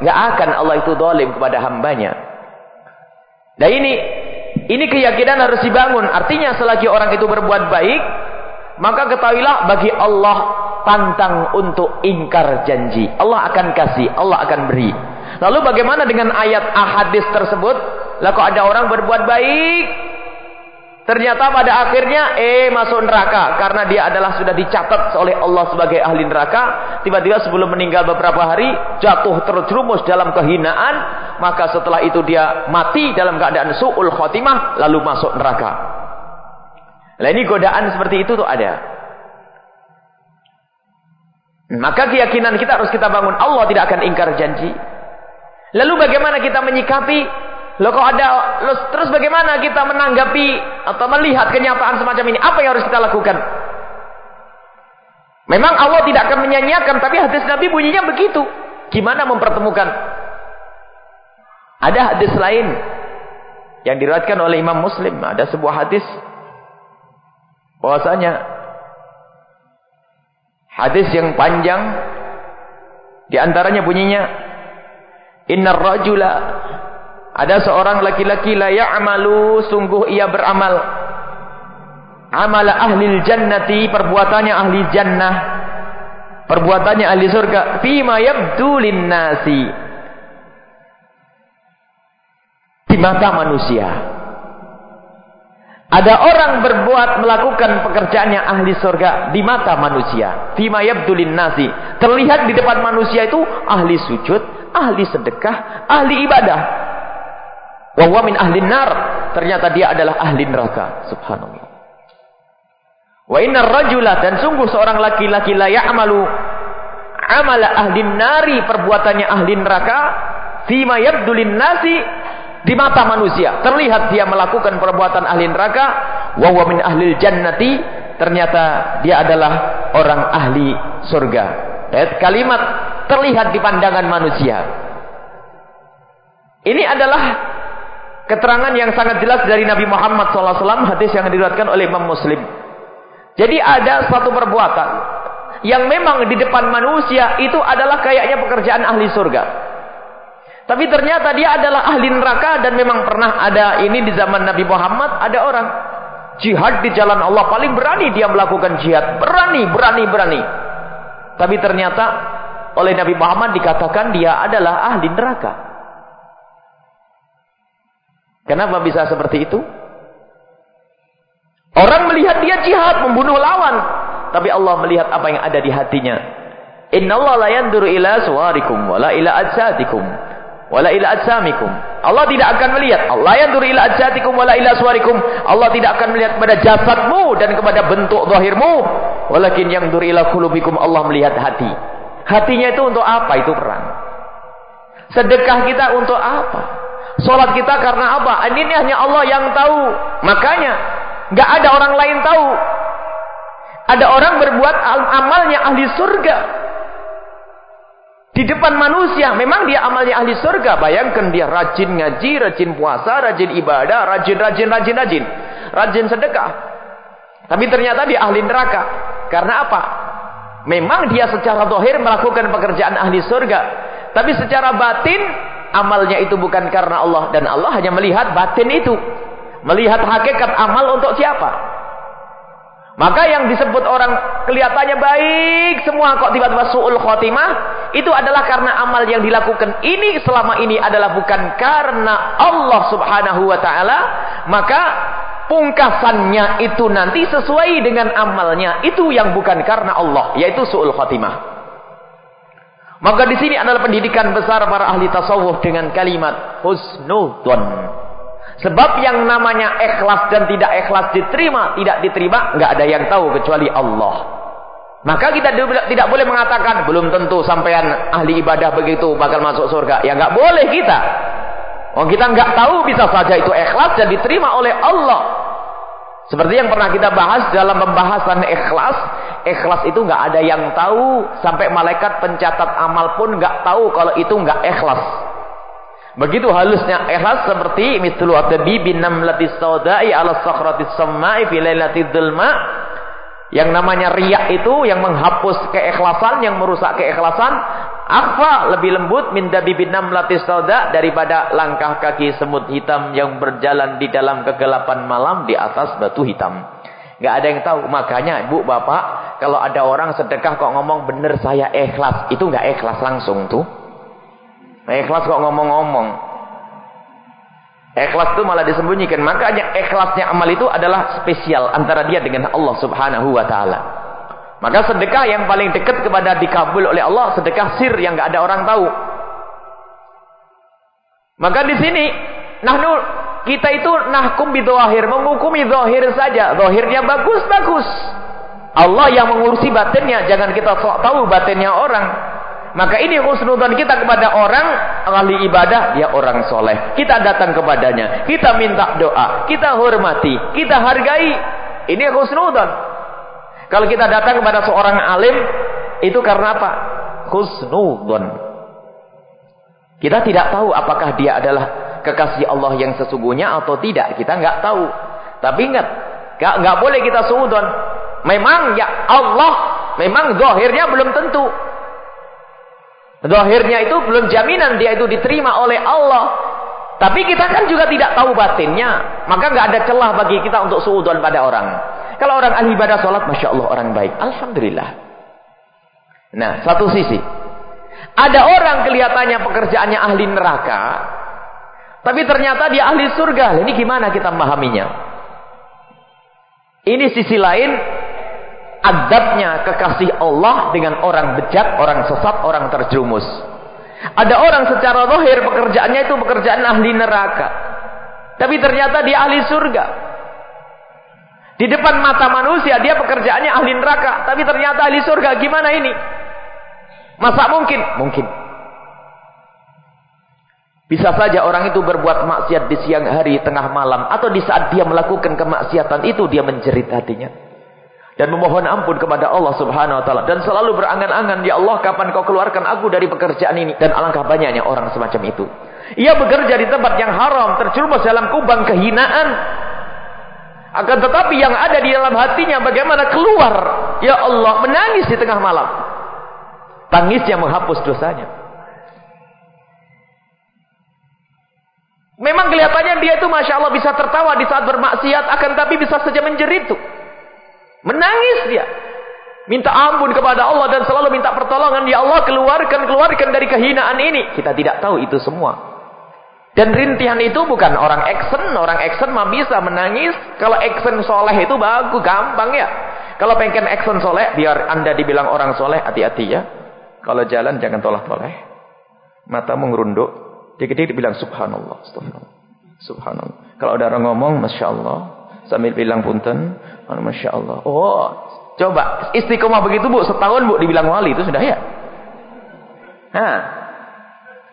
Speaker 1: Gak akan Allah itu dolim kepada hambanya. Dan ini, ini keyakinan harus dibangun. Artinya selagi orang itu berbuat baik, maka ketahuilah bagi Allah pantang untuk ingkar janji. Allah akan kasih, Allah akan beri. Lalu bagaimana dengan ayat ahadis tersebut? Lah ada orang berbuat baik, Ternyata pada akhirnya eh masuk neraka karena dia adalah sudah dicatat oleh Allah sebagai ahli neraka. Tiba-tiba sebelum meninggal beberapa hari jatuh terjerumus dalam kehinaan, maka setelah itu dia mati dalam keadaan suul khotimah lalu masuk neraka. Nah ini godaan seperti itu tuh ada. Maka keyakinan kita harus kita bangun Allah tidak akan ingkar janji. Lalu bagaimana kita menyikapi Loh kok ada loh, terus bagaimana kita menanggapi atau melihat kenyataan semacam ini? Apa yang harus kita lakukan? Memang Allah tidak akan menyanyiakan, tapi hadis Nabi bunyinya begitu. Gimana mempertemukan? Ada hadis lain yang diriwayatkan oleh Imam Muslim, ada sebuah hadis bahwasanya hadis yang panjang di antaranya bunyinya innar rajula ada seorang laki-laki la ya'malu sungguh ia beramal. Amala ahli jannati perbuatannya ahli jannah. Perbuatannya ahli surga fima yabdu nasi. Di mata manusia. Ada orang berbuat melakukan pekerjaannya ahli surga di mata manusia. Fima yabdu nasi. Terlihat di depan manusia itu ahli sujud, ahli sedekah, ahli ibadah. Wa min ahli nar. Ternyata dia adalah ahli neraka. Subhanallah. Wa innar rajula dan sungguh seorang laki-laki la ya'malu amala ahli nari perbuatannya ahli neraka fima yabdulin nasi di mata manusia terlihat dia melakukan perbuatan ahli neraka wa huwa min ahli jannati ternyata dia adalah orang ahli surga kalimat terlihat di pandangan manusia ini adalah keterangan yang sangat jelas dari Nabi Muhammad SAW hadis yang diriwayatkan oleh Imam Muslim jadi ada suatu perbuatan yang memang di depan manusia itu adalah kayaknya pekerjaan ahli surga tapi ternyata dia adalah ahli neraka dan memang pernah ada ini di zaman Nabi Muhammad ada orang jihad di jalan Allah paling berani dia melakukan jihad, berani, berani, berani. Tapi ternyata oleh Nabi Muhammad dikatakan dia adalah ahli neraka. Kenapa bisa seperti itu? Orang melihat dia jihad membunuh lawan, tapi Allah melihat apa yang ada di hatinya. Innallaha la yanzuru ila suwarikum wala ila ajsadikum wala ila ajsamikum. Allah tidak akan melihat. Allah yang duri ila ajsatikum wala ila suarikum. Allah tidak akan melihat kepada jasadmu dan kepada bentuk zahirmu. Walakin yang ila kulubikum. Allah melihat hati. Hatinya itu untuk apa? Itu perang. Sedekah kita untuk apa? Salat kita karena apa? Ini hanya Allah yang tahu. Makanya nggak ada orang lain tahu. Ada orang berbuat amalnya ahli surga. Di depan manusia, memang dia amalnya ahli surga. Bayangkan dia rajin ngaji, rajin puasa, rajin ibadah, rajin, rajin, rajin, rajin. Rajin sedekah. Tapi ternyata dia ahli neraka. Karena apa? Memang dia secara dohir melakukan pekerjaan ahli surga. Tapi secara batin, amalnya itu bukan karena Allah. Dan Allah hanya melihat batin itu. Melihat hakikat amal untuk siapa? Maka yang disebut orang kelihatannya baik semua kok tiba-tiba su'ul khotimah itu adalah karena amal yang dilakukan ini selama ini adalah bukan karena Allah Subhanahu wa taala, maka pungkasannya itu nanti sesuai dengan amalnya itu yang bukan karena Allah, yaitu su'ul khotimah. Maka di sini adalah pendidikan besar para ahli tasawuf dengan kalimat husnudon. Sebab yang namanya ikhlas dan tidak ikhlas diterima, tidak diterima, nggak ada yang tahu kecuali Allah. Maka kita tidak boleh mengatakan belum tentu sampean ahli ibadah begitu bakal masuk surga. Ya nggak boleh kita. Oh kita nggak tahu bisa saja itu ikhlas dan diterima oleh Allah. Seperti yang pernah kita bahas dalam pembahasan ikhlas, ikhlas itu nggak ada yang tahu sampai malaikat pencatat amal pun nggak tahu kalau itu nggak ikhlas. Begitu halusnya ikhlas seperti mithlu atabi bin namlatis saudai ala sakhratis samai fi lailatil. Yang namanya riak itu yang menghapus keikhlasan, yang merusak keikhlasan, akhfa lebih lembut min bin namlatis sauda daripada langkah kaki semut hitam yang berjalan di dalam kegelapan malam di atas batu hitam. Gak ada yang tahu. Makanya ibu bapak, kalau ada orang sedekah kok ngomong bener saya ikhlas, itu gak ikhlas langsung tuh. Ikhlas kok ngomong-ngomong. Ikhlas itu malah disembunyikan. Makanya ikhlasnya amal itu adalah spesial antara dia dengan Allah Subhanahu wa taala. Maka sedekah yang paling dekat kepada dikabul oleh Allah sedekah sir yang enggak ada orang tahu. Maka di sini nahnu kita itu nahkum bidzahir, menghukumi zahir saja. Zahirnya bagus bagus. Allah yang mengurusi batinnya, jangan kita sok tahu batinnya orang. Maka ini husnudan kita kepada orang ahli ibadah, dia orang soleh. Kita datang kepadanya, kita minta doa, kita hormati, kita hargai. Ini husnudan. Kalau kita datang kepada seorang alim, itu karena apa? Husnudan. Kita tidak tahu apakah dia adalah kekasih Allah yang sesungguhnya atau tidak. Kita nggak tahu. Tapi ingat, nggak boleh kita suudon. Memang ya Allah, memang zahirnya belum tentu. Zahirnya itu belum jaminan dia itu diterima oleh Allah. Tapi kita kan juga tidak tahu batinnya. Maka nggak ada celah bagi kita untuk suudon pada orang. Kalau orang ahli ibadah sholat, Masya Allah orang baik. Alhamdulillah. Nah, satu sisi. Ada orang kelihatannya pekerjaannya ahli neraka. Tapi ternyata dia ahli surga. Ini gimana kita memahaminya? Ini sisi lain adabnya kekasih Allah dengan orang bejat, orang sesat, orang terjerumus. Ada orang secara zahir pekerjaannya itu pekerjaan ahli neraka. Tapi ternyata dia ahli surga. Di depan mata manusia dia pekerjaannya ahli neraka, tapi ternyata ahli surga. Gimana ini? Masa mungkin? Mungkin. Bisa saja orang itu berbuat maksiat di siang hari, tengah malam. Atau di saat dia melakukan kemaksiatan itu, dia menjerit hatinya. Dan memohon ampun kepada Allah subhanahu wa ta'ala. Dan selalu berangan-angan, Ya Allah kapan kau keluarkan aku dari pekerjaan ini. Dan alangkah banyaknya orang semacam itu. Ia bekerja di tempat yang haram, terjerumus dalam kubang kehinaan. Akan tetapi yang ada di dalam hatinya bagaimana keluar. Ya Allah menangis di tengah malam. Tangisnya menghapus dosanya. Memang kelihatannya dia itu Masya Allah bisa tertawa di saat bermaksiat. Akan tapi bisa saja menjerit tuh. Menangis dia. Minta ampun kepada Allah dan selalu minta pertolongan. Ya Allah keluarkan, keluarkan dari kehinaan ini. Kita tidak tahu itu semua. Dan rintihan itu bukan orang action. Orang action mah bisa menangis. Kalau action soleh itu bagus, gampang ya. Kalau pengen action soleh, biar anda dibilang orang soleh, hati-hati ya. Kalau jalan jangan tolak-toleh. Matamu ngerunduk. Dikit-dikit bilang subhanallah, subhanallah. Subhanallah. Kalau ada orang ngomong, Masya Allah. Sambil bilang punten, Masya Allah. Oh, coba istiqomah begitu bu, setahun bu dibilang wali itu sudah ya. Nah,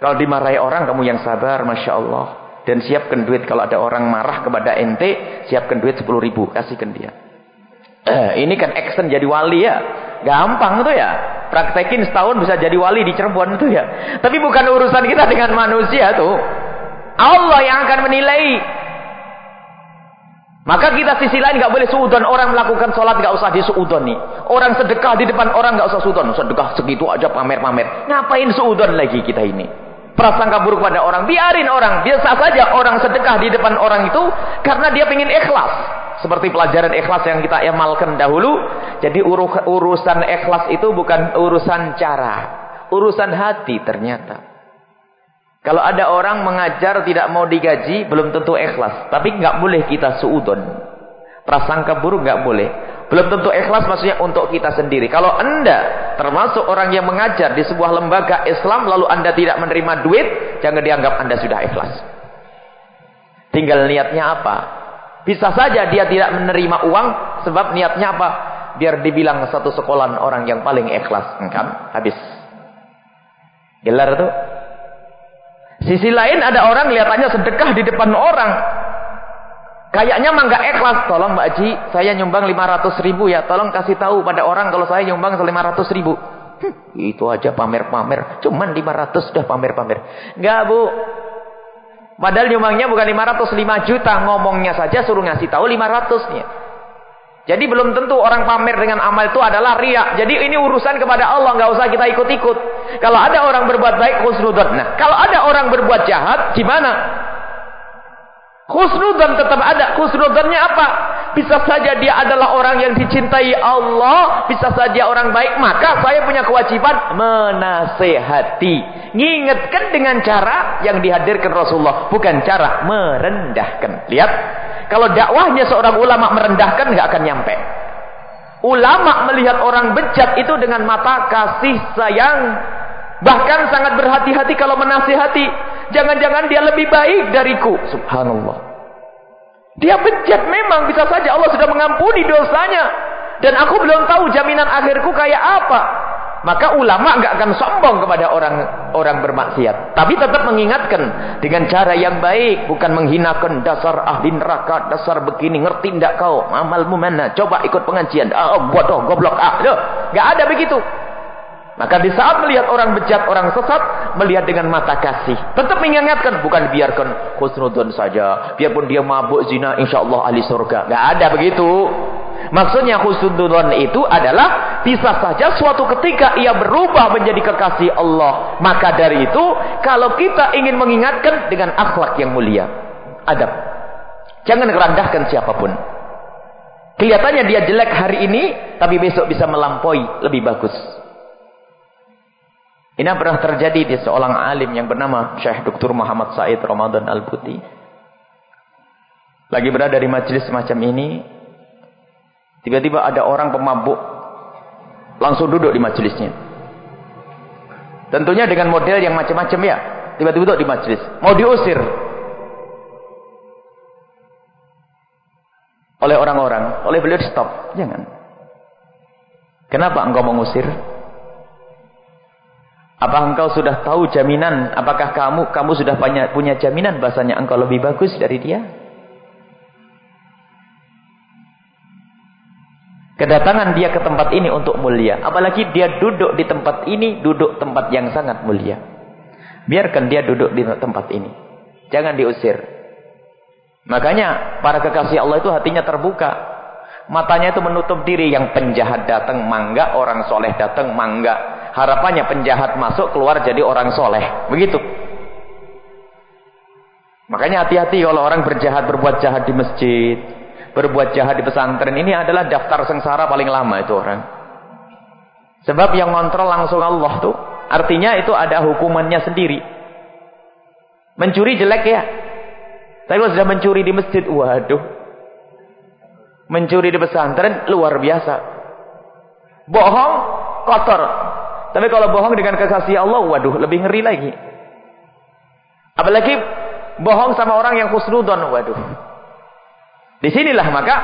Speaker 1: kalau dimarahi orang kamu yang sabar, Masya Allah. Dan siapkan duit kalau ada orang marah kepada ente, siapkan duit 10 ribu, kasihkan dia. Eh, ini kan action jadi wali ya. Gampang tuh ya. Praktekin setahun bisa jadi wali di Cirebon itu ya. Tapi bukan urusan kita dengan manusia tuh. Allah yang akan menilai. Maka kita sisi lain nggak boleh suudon orang melakukan sholat nggak usah disuudon nih. Orang sedekah di depan orang nggak usah suudon. Sedekah segitu aja pamer-pamer. Ngapain suudon lagi kita ini? Prasangka buruk pada orang. Biarin orang. Biasa saja orang sedekah di depan orang itu karena dia ingin ikhlas. Seperti pelajaran ikhlas yang kita amalkan dahulu. Jadi urusan ikhlas itu bukan urusan cara. Urusan hati ternyata. Kalau ada orang mengajar tidak mau digaji, belum tentu ikhlas. Tapi nggak boleh kita suudon. Prasangka buruk nggak boleh. Belum tentu ikhlas maksudnya untuk kita sendiri. Kalau anda termasuk orang yang mengajar di sebuah lembaga Islam, lalu anda tidak menerima duit, jangan dianggap anda sudah ikhlas. Tinggal niatnya apa? Bisa saja dia tidak menerima uang sebab niatnya apa? Biar dibilang satu sekolah orang yang paling ikhlas. Kan? Habis. Gelar itu. Sisi lain ada orang kelihatannya sedekah di depan orang. Kayaknya mah nggak ikhlas. Tolong Mbak Ji, saya nyumbang 500 ribu ya. Tolong kasih tahu pada orang kalau saya nyumbang 500 ribu. Hm, itu aja pamer-pamer. Cuman 500 sudah pamer-pamer. Enggak bu. Padahal nyumbangnya bukan 505 juta. Ngomongnya saja suruh ngasih tahu 500 nya. Jadi belum tentu orang pamer dengan amal itu adalah riak. Jadi ini urusan kepada Allah, nggak usah kita ikut-ikut. Kalau ada orang berbuat baik, khusnudzon. Nah, kalau ada orang berbuat jahat, gimana? Khusnudzon tetap ada. Khusnudzonnya apa? Bisa saja dia adalah orang yang dicintai Allah. Bisa saja orang baik. Maka saya punya kewajiban menasehati. Ngingetkan dengan cara yang dihadirkan Rasulullah. Bukan cara merendahkan. Lihat. Kalau dakwahnya seorang ulama merendahkan nggak akan nyampe. Ulama melihat orang bejat itu dengan mata kasih sayang. Bahkan sangat berhati-hati kalau menasihati. Jangan-jangan dia lebih baik dariku. Subhanallah. Dia bejat memang bisa saja Allah sudah mengampuni dosanya. Dan aku belum tahu jaminan akhirku kayak apa. Maka ulama nggak akan sombong kepada orang orang bermaksiat. Tapi tetap mengingatkan dengan cara yang baik. Bukan menghinakan dasar ahli neraka. Dasar begini. Ngerti tidak kau? Amalmu mana? Coba ikut pengajian. Ah, oh, bodoh, goblok. Ah, loh. Nggak ada begitu. Maka di saat melihat orang bejat, orang sesat, melihat dengan mata kasih. Tetap mengingatkan, bukan biarkan khusnudun saja. Biarpun dia mabuk zina, insya Allah ahli surga. Gak ada begitu. Maksudnya khusnudun itu adalah bisa saja suatu ketika ia berubah menjadi kekasih Allah. Maka dari itu, kalau kita ingin mengingatkan dengan akhlak yang mulia. Adab. Jangan merendahkan siapa pun. Kelihatannya dia jelek hari ini, tapi besok bisa melampaui lebih bagus. Ini pernah terjadi di seorang alim yang bernama Syekh Dr. Muhammad Said Ramadan Al-Buti. Lagi berada di majelis semacam ini, tiba-tiba ada orang pemabuk langsung duduk di majelisnya. Tentunya dengan model yang macam-macam ya. Tiba-tiba duduk di majelis, mau diusir oleh orang-orang, oleh beliau stop, jangan. Kenapa engkau mengusir? Apa engkau sudah tahu jaminan? Apakah kamu kamu sudah punya, punya jaminan bahasanya engkau lebih bagus dari dia? Kedatangan dia ke tempat ini untuk mulia. Apalagi dia duduk di tempat ini, duduk tempat yang sangat mulia. Biarkan dia duduk di tempat ini. Jangan diusir. Makanya para kekasih Allah itu hatinya terbuka. Matanya itu menutup diri. Yang penjahat datang, mangga. Orang soleh datang, mangga. Harapannya penjahat masuk, keluar jadi orang soleh. Begitu. Makanya hati-hati kalau orang berjahat, berbuat jahat di masjid. Berbuat jahat di pesantren. Ini adalah daftar sengsara paling lama itu orang. Sebab yang ngontrol langsung Allah tuh. Artinya itu ada hukumannya sendiri. Mencuri jelek ya. Tapi kalau sudah mencuri di masjid, waduh. Mencuri di pesantren luar biasa. Bohong kotor. Tapi kalau bohong dengan kekasih Allah, waduh, lebih ngeri lagi. Apalagi bohong sama orang yang khusnudon, waduh. Di sinilah maka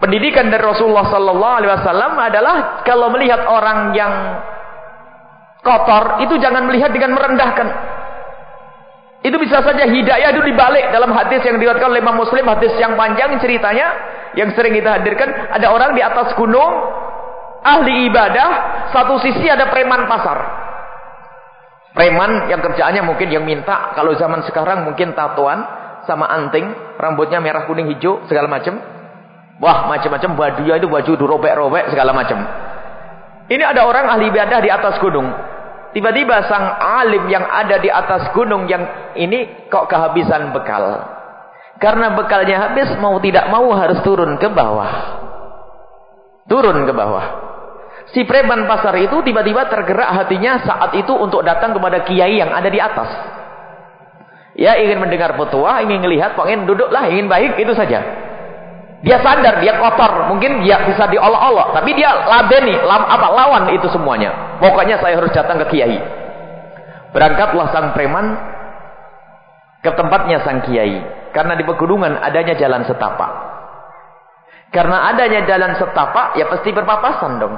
Speaker 1: pendidikan dari Rasulullah sallallahu alaihi wasallam adalah kalau melihat orang yang kotor itu jangan melihat dengan merendahkan. Itu bisa saja hidayah itu dibalik dalam hadis yang diriwayatkan oleh Imam Muslim, hadis yang panjang ceritanya yang sering kita hadirkan, ada orang di atas gunung, ahli ibadah, satu sisi ada preman pasar. Preman yang kerjaannya mungkin yang minta, kalau zaman sekarang mungkin tatuan sama anting, rambutnya merah kuning hijau segala macam. Wah, macam-macam baju itu baju dirobek-robek segala macam. Ini ada orang ahli ibadah di atas gunung. Tiba-tiba sang alim yang ada di atas gunung yang ini kok kehabisan bekal. Karena bekalnya habis, mau tidak mau harus turun ke bawah. Turun ke bawah. Si preman pasar itu tiba-tiba tergerak hatinya saat itu untuk datang kepada kiai yang ada di atas. Ya ingin mendengar petua, ingin melihat, pengen duduklah, ingin baik, itu saja. Dia sadar, dia kotor, mungkin dia bisa diolok-olok, tapi dia labeni, lam, apa lawan itu semuanya. Pokoknya saya harus datang ke kiai. Berangkatlah sang preman ke tempatnya sang kiai. Karena di pegunungan adanya jalan setapak. Karena adanya jalan setapak, ya pasti berpapasan dong.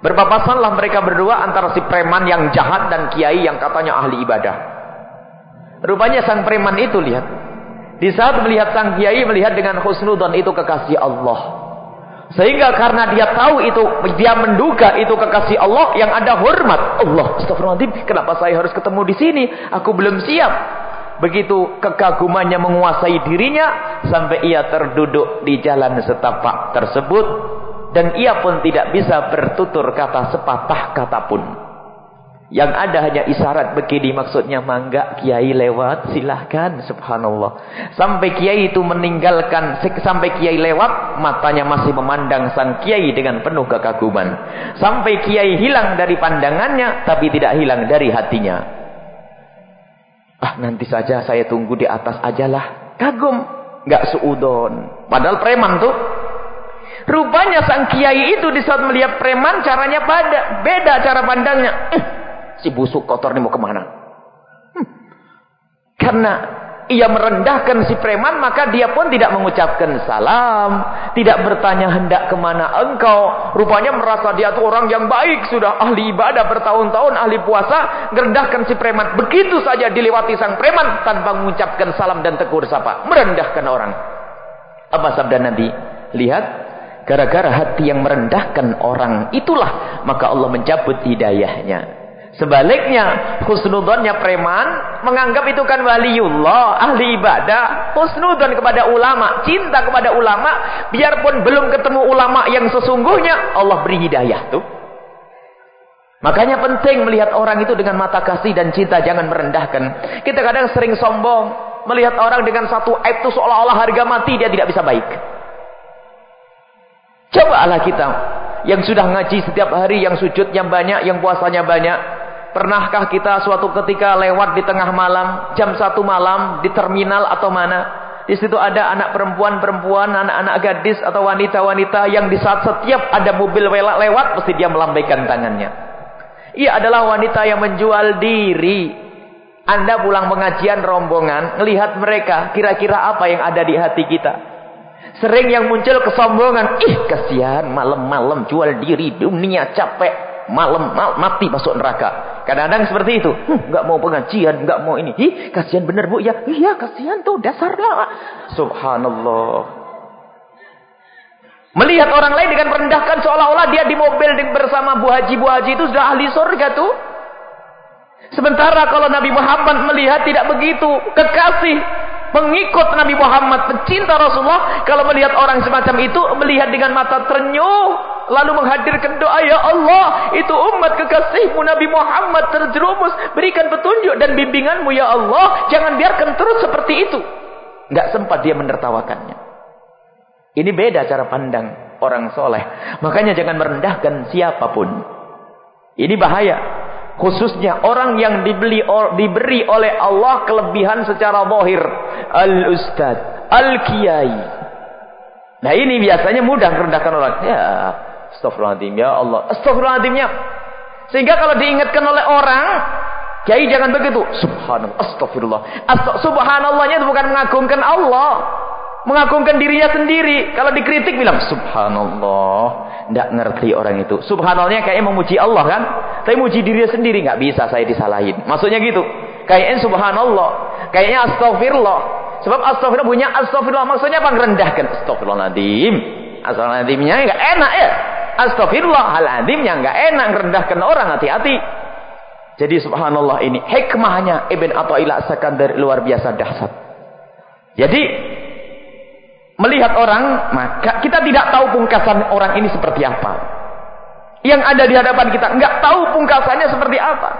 Speaker 1: Berpapasanlah mereka berdua antara si preman yang jahat dan kiai yang katanya ahli ibadah. Rupanya sang preman itu lihat. Di saat melihat sang kiai melihat dengan husnudon itu kekasih Allah. Sehingga karena dia tahu itu, dia menduga itu kekasih Allah yang ada hormat. Allah, astagfirullahaladzim, kenapa saya harus ketemu di sini? Aku belum siap. Begitu kekagumannya menguasai dirinya sampai ia terduduk di jalan setapak tersebut dan ia pun tidak bisa bertutur kata sepatah kata pun. Yang ada hanya isyarat begini maksudnya mangga kiai lewat silahkan subhanallah. Sampai kiai itu meninggalkan sampai kiai lewat matanya masih memandang sang kiai dengan penuh kekaguman. Sampai kiai hilang dari pandangannya tapi tidak hilang dari hatinya. Ah nanti saja saya tunggu di atas ajalah. Kagum. Gak seudon. Padahal preman tuh. Rupanya sang kiai itu di saat melihat preman caranya pada, beda cara pandangnya. Eh, si busuk kotor ini mau ke mana? Hmm. Karena ia merendahkan si preman maka dia pun tidak mengucapkan salam tidak bertanya hendak ke mana engkau rupanya merasa dia itu orang yang baik sudah ahli ibadah bertahun-tahun ahli puasa merendahkan si preman begitu saja dilewati sang preman tanpa mengucapkan salam dan tegur sapa merendahkan orang apa sabda Nabi lihat gara-gara hati yang merendahkan orang itulah maka Allah mencabut hidayahnya Sebaliknya, husnudonnya preman menganggap itu kan waliullah, ahli ibadah. Husnudon kepada ulama, cinta kepada ulama, biarpun belum ketemu ulama yang sesungguhnya, Allah beri hidayah tuh. Makanya penting melihat orang itu dengan mata kasih dan cinta, jangan merendahkan. Kita kadang sering sombong, melihat orang dengan satu aib itu seolah-olah harga mati, dia tidak bisa baik. Cobalah kita yang sudah ngaji setiap hari, yang sujudnya banyak, yang puasanya banyak. Pernahkah kita suatu ketika lewat di tengah malam, jam satu malam, di terminal atau mana? Di situ ada anak perempuan-perempuan, anak-anak gadis atau wanita-wanita yang di saat setiap ada mobil welak lewat, pasti dia melambaikan tangannya. Ia adalah wanita yang menjual diri. Anda pulang pengajian rombongan, melihat mereka, kira-kira apa yang ada di hati kita. Sering yang muncul kesombongan, ih kasihan malam-malam jual diri, dunia capek. malam mal, mati masuk neraka. Kadang-kadang seperti itu. Hm, mau pengajian, nggak mau ini. Ih, kasihan bener bu ya. Iya kasihan tuh dasarnya. Subhanallah. Melihat orang lain dengan merendahkan seolah-olah dia di mobil bersama Bu Haji. Bu Haji itu sudah ahli surga tuh. Sementara kalau Nabi Muhammad melihat tidak begitu. Kekasih, pengikut Nabi Muhammad, pecinta Rasulullah. Kalau melihat orang semacam itu, melihat dengan mata ternyuh. Lalu menghadirkan doa, Ya Allah, itu umat kekasihmu Nabi Muhammad terjerumus. Berikan petunjuk dan bimbinganmu Ya Allah. Jangan biarkan terus seperti itu. Gak sempat dia menertawakannya. Ini beda cara pandang orang soleh. Makanya jangan merendahkan siapa pun. Ini bahaya. Khususnya orang yang dibeli, diberi oleh Allah kelebihan secara zahir. Al-ustad, al-kiai. Nah ini biasanya mudah merendahkan orang. Ya, astagfirullahaladzim. Ya Allah, astagfirullahaladzimnya. Sehingga kalau diingatkan oleh orang, Kiai jangan begitu. Subhanallah, astagfirullah. Subhanallahnya itu bukan mengagungkan Allah mengagungkan dirinya sendiri. Kalau dikritik bilang subhanallah, tidak ngerti orang itu. Subhanallahnya kayaknya memuji Allah kan? Tapi muji dirinya sendiri nggak bisa saya disalahin. Maksudnya gitu. Kayaknya subhanallah, kayaknya astagfirullah. Sebab astagfirullah punya astagfirullah maksudnya apa? Rendahkan astagfirullahaladzim. Astagfirullahaladzimnya nggak enak ya. Astagfirullahaladzimnya nggak enak rendahkan orang hati-hati. Jadi subhanallah ini hikmahnya Ibn Atta'illah Sakandar luar biasa dahsyat. Jadi melihat orang, maka kita tidak tahu pungkasan orang ini seperti apa. Yang ada di hadapan kita nggak tahu pungkasannya seperti apa.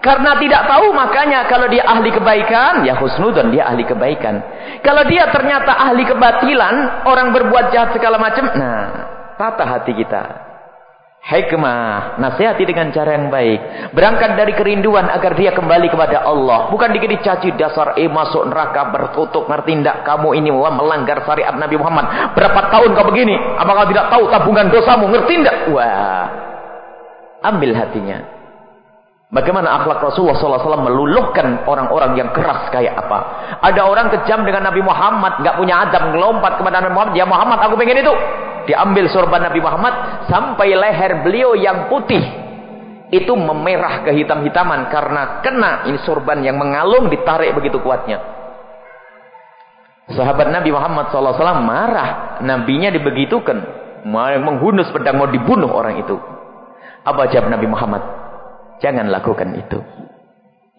Speaker 1: Karena tidak tahu makanya kalau dia ahli kebaikan, ya husnudun dia ahli kebaikan. Kalau dia ternyata ahli kebatilan, orang berbuat jahat segala macam, nah, tata hati kita. Hikmah, nasihati dengan cara yang baik. Berangkat dari kerinduan agar dia kembali kepada Allah. Bukan dikit dicaci dasar eh masuk neraka bertutup. Ngerti tidak kamu ini wah, melanggar syariat Nabi Muhammad. Berapa tahun kau begini? Apakah tidak tahu tabungan dosamu? Ngerti tidak? Wah, ambil hatinya. Bagaimana akhlak Rasulullah SAW meluluhkan orang-orang yang keras kayak apa? Ada orang kejam dengan Nabi Muhammad, nggak punya adab, ngelompat kepada Nabi Muhammad. Ya Muhammad, aku pengen itu diambil sorban Nabi Muhammad sampai leher beliau yang putih itu memerah kehitam-hitaman karena kena ini sorban yang mengalung ditarik begitu kuatnya. Sahabat Nabi Muhammad SAW marah, nabinya dibegitukan, menghunus pedang mau dibunuh orang itu. Apa jawab Nabi Muhammad? Jangan lakukan itu.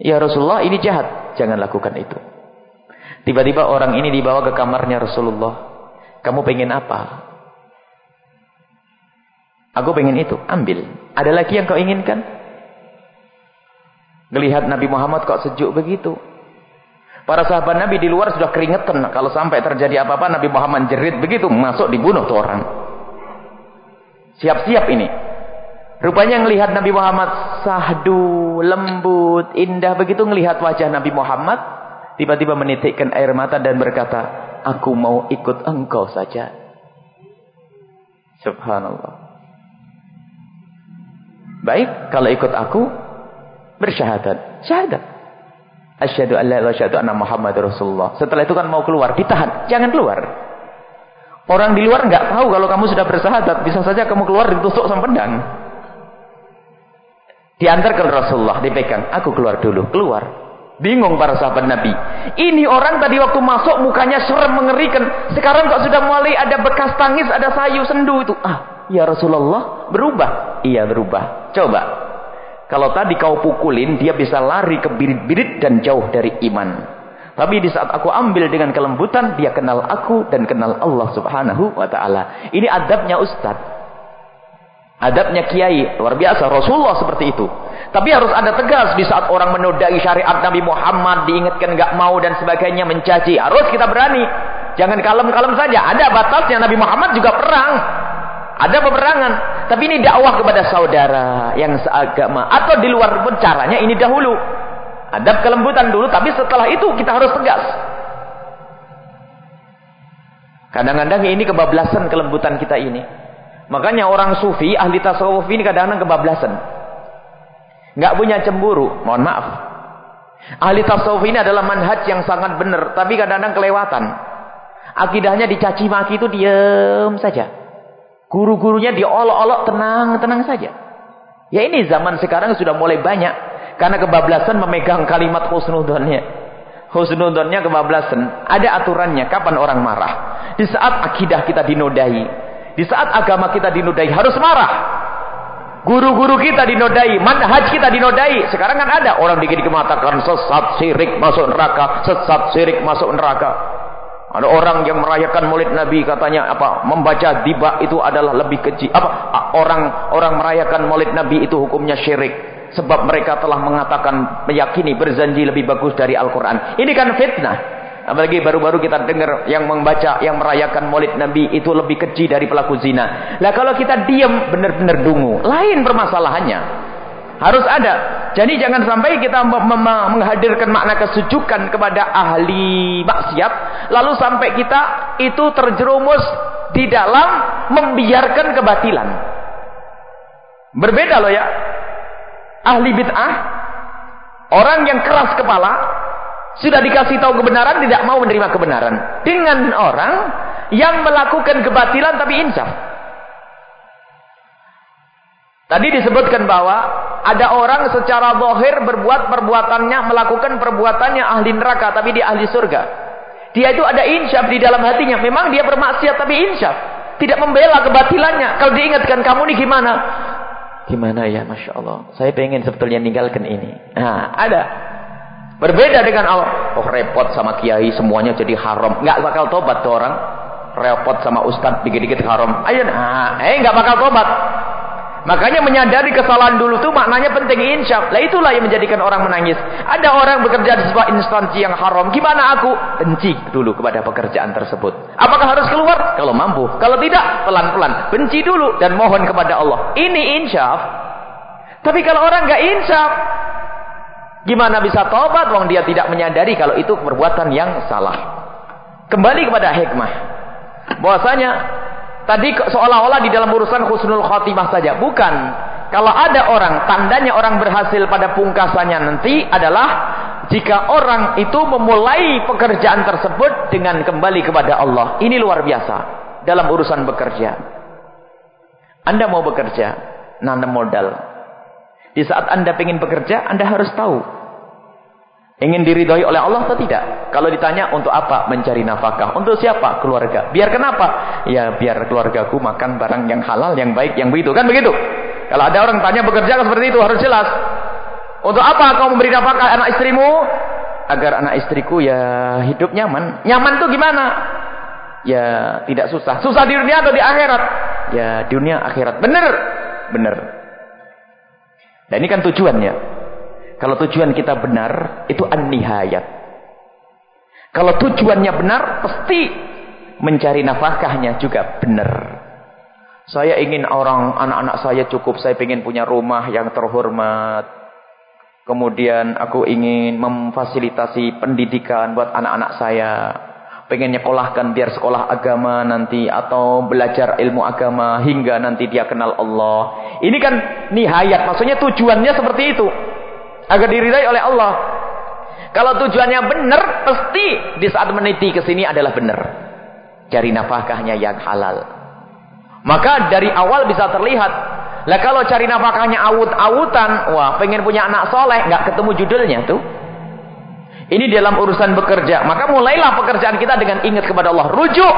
Speaker 1: Ya Rasulullah ini jahat, jangan lakukan itu. Tiba-tiba orang ini dibawa ke kamarnya Rasulullah. Kamu pengen apa? Aku pengen itu, ambil. Ada lagi yang kau inginkan? Melihat Nabi Muhammad kok sejuk begitu. Para sahabat Nabi di luar sudah keringetan. Kalau sampai terjadi apa-apa Nabi Muhammad jerit begitu. Masuk dibunuh tuh orang. Siap-siap ini. Rupanya melihat Nabi Muhammad sahdu, lembut, indah. Begitu melihat wajah Nabi Muhammad. Tiba-tiba menitikkan air mata dan berkata. Aku mau ikut engkau saja. Subhanallah. Baik, kalau ikut aku bersyahadat. Syahadat. Asyhadu an la ilaha anna Muhammad Rasulullah. Setelah itu kan mau keluar, ditahan. Jangan keluar. Orang di luar nggak tahu kalau kamu sudah bersyahadat, bisa saja kamu keluar ditusuk sama pedang. Diantar ke Rasulullah, dipegang. Aku keluar dulu, keluar. Bingung para sahabat Nabi. Ini orang tadi waktu masuk mukanya serem mengerikan. Sekarang kok sudah mulai ada bekas tangis, ada sayu sendu itu. Ah, ya Rasulullah, berubah. Iya berubah. Coba. Kalau tadi kau pukulin, dia bisa lari ke birit-birit dan jauh dari iman. Tapi di saat aku ambil dengan kelembutan, dia kenal aku dan kenal Allah subhanahu wa ta'ala. Ini adabnya ustaz. Adabnya kiai. Luar biasa. Rasulullah seperti itu. Tapi harus ada tegas di saat orang menodai syariat Nabi Muhammad, diingatkan gak mau dan sebagainya, mencaci. Harus kita berani. Jangan kalem-kalem saja. Ada batasnya. Nabi Muhammad juga perang. Ada peperangan. Tapi ini dakwah kepada saudara yang seagama. Atau di luar pun caranya ini dahulu. Adab kelembutan dulu. Tapi setelah itu kita harus tegas. Kadang-kadang ini kebablasan kelembutan kita ini. Makanya orang sufi, ahli tasawuf ini kadang-kadang kebablasan. Nggak punya cemburu. Mohon maaf. Ahli tasawuf ini adalah manhaj yang sangat benar. Tapi kadang-kadang kelewatan. Akidahnya dicaci maki itu diam saja. Guru-gurunya diolok-olok tenang-tenang saja. Ya ini zaman sekarang sudah mulai banyak. Karena kebablasan memegang kalimat husnudonnya. Husnudonnya kebablasan. Ada aturannya. Kapan orang marah? Di saat akidah kita dinodai. Di saat agama kita dinodai. Harus marah. Guru-guru kita dinodai. Manhaj kita dinodai. Sekarang kan ada. Orang dikit-dikit mengatakan sesat sirik masuk neraka. Sesat sirik masuk neraka. Ada orang yang merayakan Maulid Nabi katanya apa? Membaca tiba itu adalah lebih keji. Apa? Orang orang merayakan Maulid Nabi itu hukumnya syirik sebab mereka telah mengatakan meyakini berjanji lebih bagus dari Al-Qur'an. Ini kan fitnah. Apalagi baru-baru kita dengar yang membaca yang merayakan Maulid Nabi itu lebih keji dari pelaku zina. Lah kalau kita diam benar-benar dungu, lain permasalahannya. Harus ada. Jadi jangan sampai kita menghadirkan makna kesujukan kepada ahli maksiat. Lalu sampai kita itu terjerumus di dalam membiarkan kebatilan. Berbeda loh ya. Ahli bid'ah. Orang yang keras kepala. Sudah dikasih tahu kebenaran tidak mau menerima kebenaran. Dengan orang yang melakukan kebatilan tapi insaf. Tadi disebutkan bahwa ada orang secara zahir berbuat perbuatannya, melakukan perbuatannya ahli neraka, tapi dia ahli surga. Dia itu ada insyaf di dalam hatinya. Memang dia bermaksiat, tapi insyaf. Tidak membela kebatilannya. Kalau diingatkan, kamu ini gimana? Gimana ya, Masya Allah. Saya pengen sebetulnya meninggalkan ini. Nah, ada. Berbeda dengan Allah. Oh, repot sama kiai, semuanya jadi haram. Nggak bakal tobat tuh orang. Repot sama ustadz, dikit-dikit haram. Ayo, nah, eh, nggak bakal tobat. Makanya menyadari kesalahan dulu itu maknanya penting insyaf. Lah itulah yang menjadikan orang menangis. Ada orang bekerja di sebuah instansi yang haram. Gimana aku? Benci dulu kepada pekerjaan tersebut. Apakah harus keluar? Kalau mampu. Kalau tidak, pelan-pelan. Benci dulu dan mohon kepada Allah. Ini insyaf. Tapi kalau orang nggak insyaf, gimana bisa tobat? Wong dia tidak menyadari kalau itu perbuatan yang salah. Kembali kepada hikmah. Bahwasanya Tadi seolah-olah di dalam urusan khusnul khotimah saja. Bukan. Kalau ada orang, tandanya orang berhasil pada pungkasannya nanti adalah jika orang itu memulai pekerjaan tersebut dengan kembali kepada Allah. Ini luar biasa dalam urusan bekerja. Anda mau bekerja, nanam modal. Di saat Anda ingin bekerja, Anda harus tahu Ingin diridhoi oleh Allah atau tidak? Kalau ditanya untuk apa? Mencari nafkah. Untuk siapa? Keluarga. Biar kenapa? Ya biar keluargaku makan barang yang halal, yang baik, yang begitu. Kan begitu? Kalau ada orang tanya bekerja seperti itu harus jelas. Untuk apa kau memberi nafkah anak istrimu? Agar anak istriku ya hidup nyaman. Nyaman tuh gimana? Ya tidak susah. Susah di dunia atau di akhirat? Ya dunia akhirat. Bener? Bener. Dan ini kan tujuannya. Kalau tujuan kita benar, itu an-nihayat. Kalau tujuannya benar, pasti mencari nafkahnya juga benar. Saya ingin orang, anak-anak saya cukup, saya ingin punya rumah yang terhormat. Kemudian aku ingin memfasilitasi pendidikan buat anak-anak saya. Pengen nyekolahkan biar sekolah agama nanti. Atau belajar ilmu agama hingga nanti dia kenal Allah. Ini kan nihayat, maksudnya tujuannya seperti itu agar diridai oleh Allah. Kalau tujuannya benar, pasti di saat meniti ke sini adalah benar. Cari nafkahnya yang halal. Maka dari awal bisa terlihat. Lah kalau cari nafkahnya awut-awutan, wah pengen punya anak soleh, nggak ketemu judulnya tuh. Ini dalam urusan bekerja. Maka mulailah pekerjaan kita dengan ingat kepada Allah. Rujuk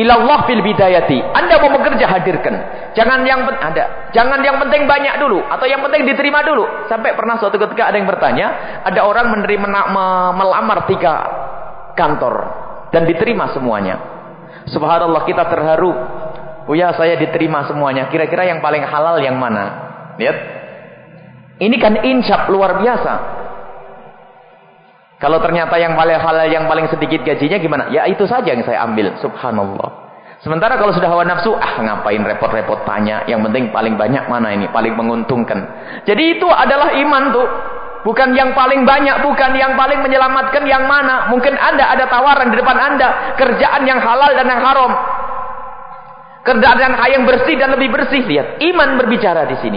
Speaker 1: ilallah fil bidayati. Anda mau bekerja hadirkan. Jangan yang ada. Jangan yang penting banyak dulu atau yang penting diterima dulu. Sampai pernah suatu ketika ada yang bertanya, ada orang menerima melamar tiga kantor dan diterima semuanya. Subhanallah kita terharu. Oh ya saya diterima semuanya. Kira-kira yang paling halal yang mana? Lihat. Ini kan insaf luar biasa. Kalau ternyata yang paling halal yang paling sedikit gajinya gimana? Ya itu saja yang saya ambil. Subhanallah. Sementara kalau sudah hawa nafsu, ah ngapain repot-repot tanya. Yang penting paling banyak mana ini, paling menguntungkan. Jadi itu adalah iman tuh. Bukan yang paling banyak, bukan yang paling menyelamatkan yang mana. Mungkin Anda ada tawaran di depan Anda, kerjaan yang halal dan yang haram. Kerjaan yang bersih dan lebih bersih. Lihat, iman berbicara di sini.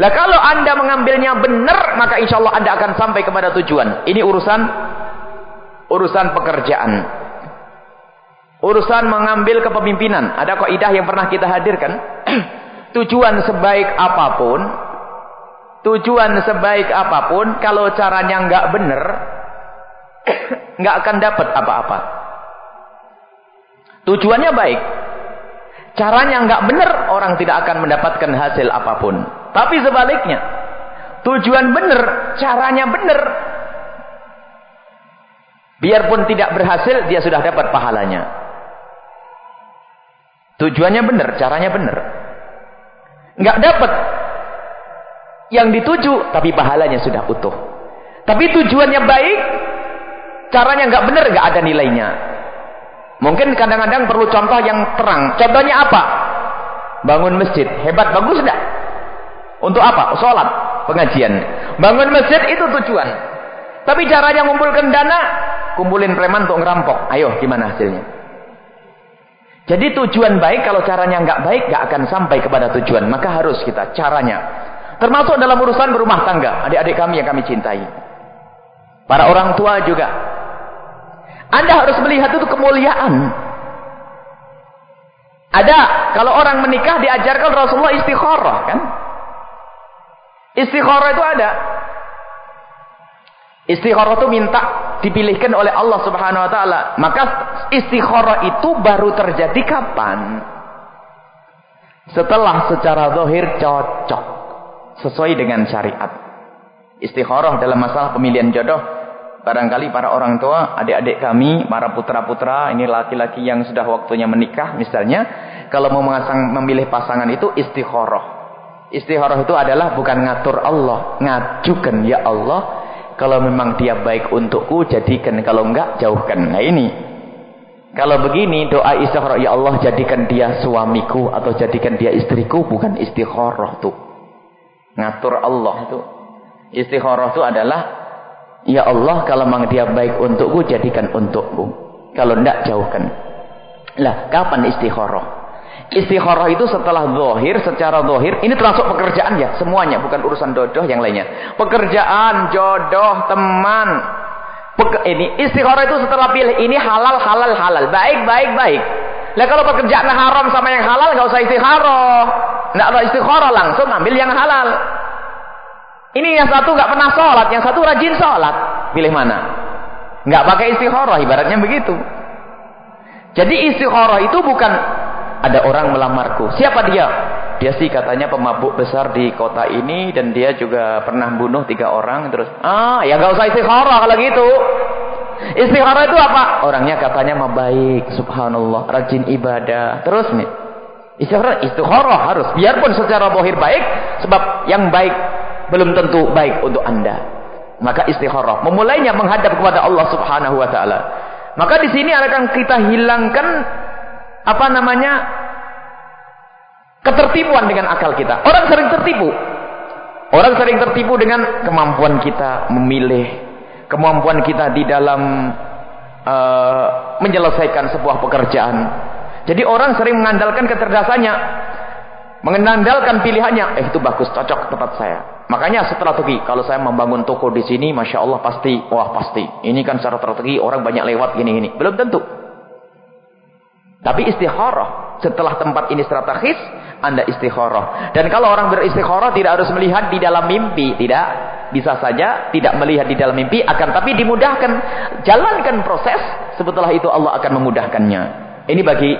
Speaker 1: Lah kalau anda mengambilnya benar, maka insya Allah anda akan sampai kepada tujuan. Ini urusan urusan pekerjaan. Urusan mengambil kepemimpinan. Ada kaidah yang pernah kita hadirkan. Tujuan sebaik apa pun, tujuan sebaik apa pun, kalau caranya nggak benar, nggak akan dapat apa-apa. Tujuannya baik, caranya nggak benar, orang tidak akan mendapatkan hasil apa pun. Tapi sebaliknya, tujuan benar, caranya benar, biarpun tidak berhasil, dia sudah dapat pahalanya. Tujuannya benar, caranya benar. Nggak dapat yang dituju, tapi pahalanya sudah utuh. Tapi tujuannya baik, caranya nggak benar, nggak ada nilainya. Mungkin kadang-kadang perlu contoh yang terang. Contohnya apa? Bangun masjid. Hebat, bagus enggak? Untuk apa? Sholat, pengajian. Bangun masjid itu tujuan. Tapi caranya ngumpulkan dana, kumpulin preman untuk ngerampok. Ayo, gimana hasilnya? Jadi tujuan baik, kalau caranya nggak baik, nggak akan sampai kepada tujuan. Maka harus kita, caranya. Termasuk dalam urusan berumah tangga. Adik-adik kami yang kami cintai. Para orang tua juga. Anda harus melihat itu kemuliaan. Ada, kalau orang menikah diajarkan Rasulullah istikharah kan? Istikharah itu ada. Istikharah itu minta dipilihkan oleh Allah Subhanahu wa taala. Maka istikharah itu baru terjadi kapan? Setelah secara zahir cocok sesuai dengan syariat. Istikharah dalam masalah pemilihan jodoh Barangkali para orang tua, adik-adik kami, para putra-putra, ini laki-laki yang sudah waktunya menikah misalnya, kalau mau memilih pasangan itu istikharah. Istikharah itu adalah bukan ngatur Allah, ngajukan ya Allah, kalau memang dia baik untukku jadikan, kalau enggak jauhkan. Nah ini. Kalau begini doa istikharah ya Allah jadikan dia suamiku atau jadikan dia istriku bukan istikharah tuh. Ngatur Allah itu. Istikharah itu adalah Ya Allah kalau memang dia baik untukku jadikan untukku. Kalau tidak jauhkan. Lah kapan istikharah? Istikharah itu setelah zohir, secara zohir. Ini termasuk pekerjaan ya. Semuanya. Bukan urusan dodoh yang lainnya. Pekerjaan, jodoh, teman. Peke ini istikharah itu setelah pilih. Ini halal, halal, halal. Baik, baik, baik. Lah kalau pekerjaan haram sama yang halal. nggak usah istikharah. Nggak ada istikharah langsung ambil yang halal. Ini yang satu nggak pernah sholat, yang satu rajin sholat. Pilih mana? Nggak pakai istikharah, ibaratnya begitu. Jadi istikharah itu bukan ada orang melamarku. Siapa dia? Dia sih katanya pemabuk besar di kota ini dan dia juga pernah bunuh tiga orang terus. Ah, ya nggak usah istikharah kalau gitu. Istikharah itu apa? Orangnya katanya mau baik, subhanallah, rajin ibadah. Terus nih, istikharah, istikharah harus. Biarpun secara bohir baik, sebab yang baik belum tentu baik untuk anda. Maka istikharah. Memulainya menghadap kepada Allah subhanahu wa ta'ala. Maka di sini akan kita hilangkan apa namanya ketertipuan dengan akal kita. Orang sering tertipu. Orang sering tertipu dengan kemampuan kita memilih, kemampuan kita di dalam uh, menyelesaikan sebuah pekerjaan. Jadi orang sering mengandalkan kecerdasannya, mengandalkan pilihannya. Eh itu bagus, cocok tempat saya. Makanya strategi, kalau saya membangun toko di sini, Masya Allah pasti, wah pasti. Ini kan secara strategi, orang banyak lewat gini-gini. Belum tentu. Tapi istikharah. Setelah tempat ini strategis, Anda istikharah. Dan kalau orang beristikharah tidak harus melihat di dalam mimpi. Tidak. Bisa saja tidak melihat di dalam mimpi. Akan tapi dimudahkan. Jalankan proses. Setelah itu Allah akan memudahkannya. Ini bagi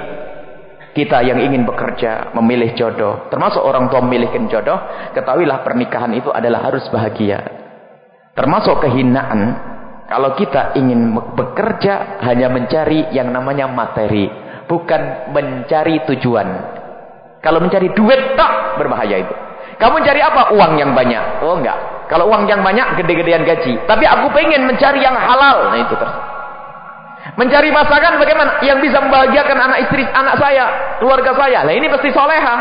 Speaker 1: kita yang ingin bekerja, memilih jodoh, termasuk orang tua memilihkan jodoh, ketahuilah pernikahan itu adalah harus bahagia. Termasuk kehinaan kalau kita ingin bekerja hanya mencari yang namanya materi, bukan mencari tujuan. Kalau mencari duit tak berbahaya itu. Kamu cari apa? Uang yang banyak. Oh enggak. Kalau uang yang banyak gede-gedean gaji. Tapi aku pengen mencari yang halal. Nah itu terus. Mencari pasangan bagaimana? Yang bisa membahagiakan anak istri anak saya, keluarga saya. Nah ini pasti soleha.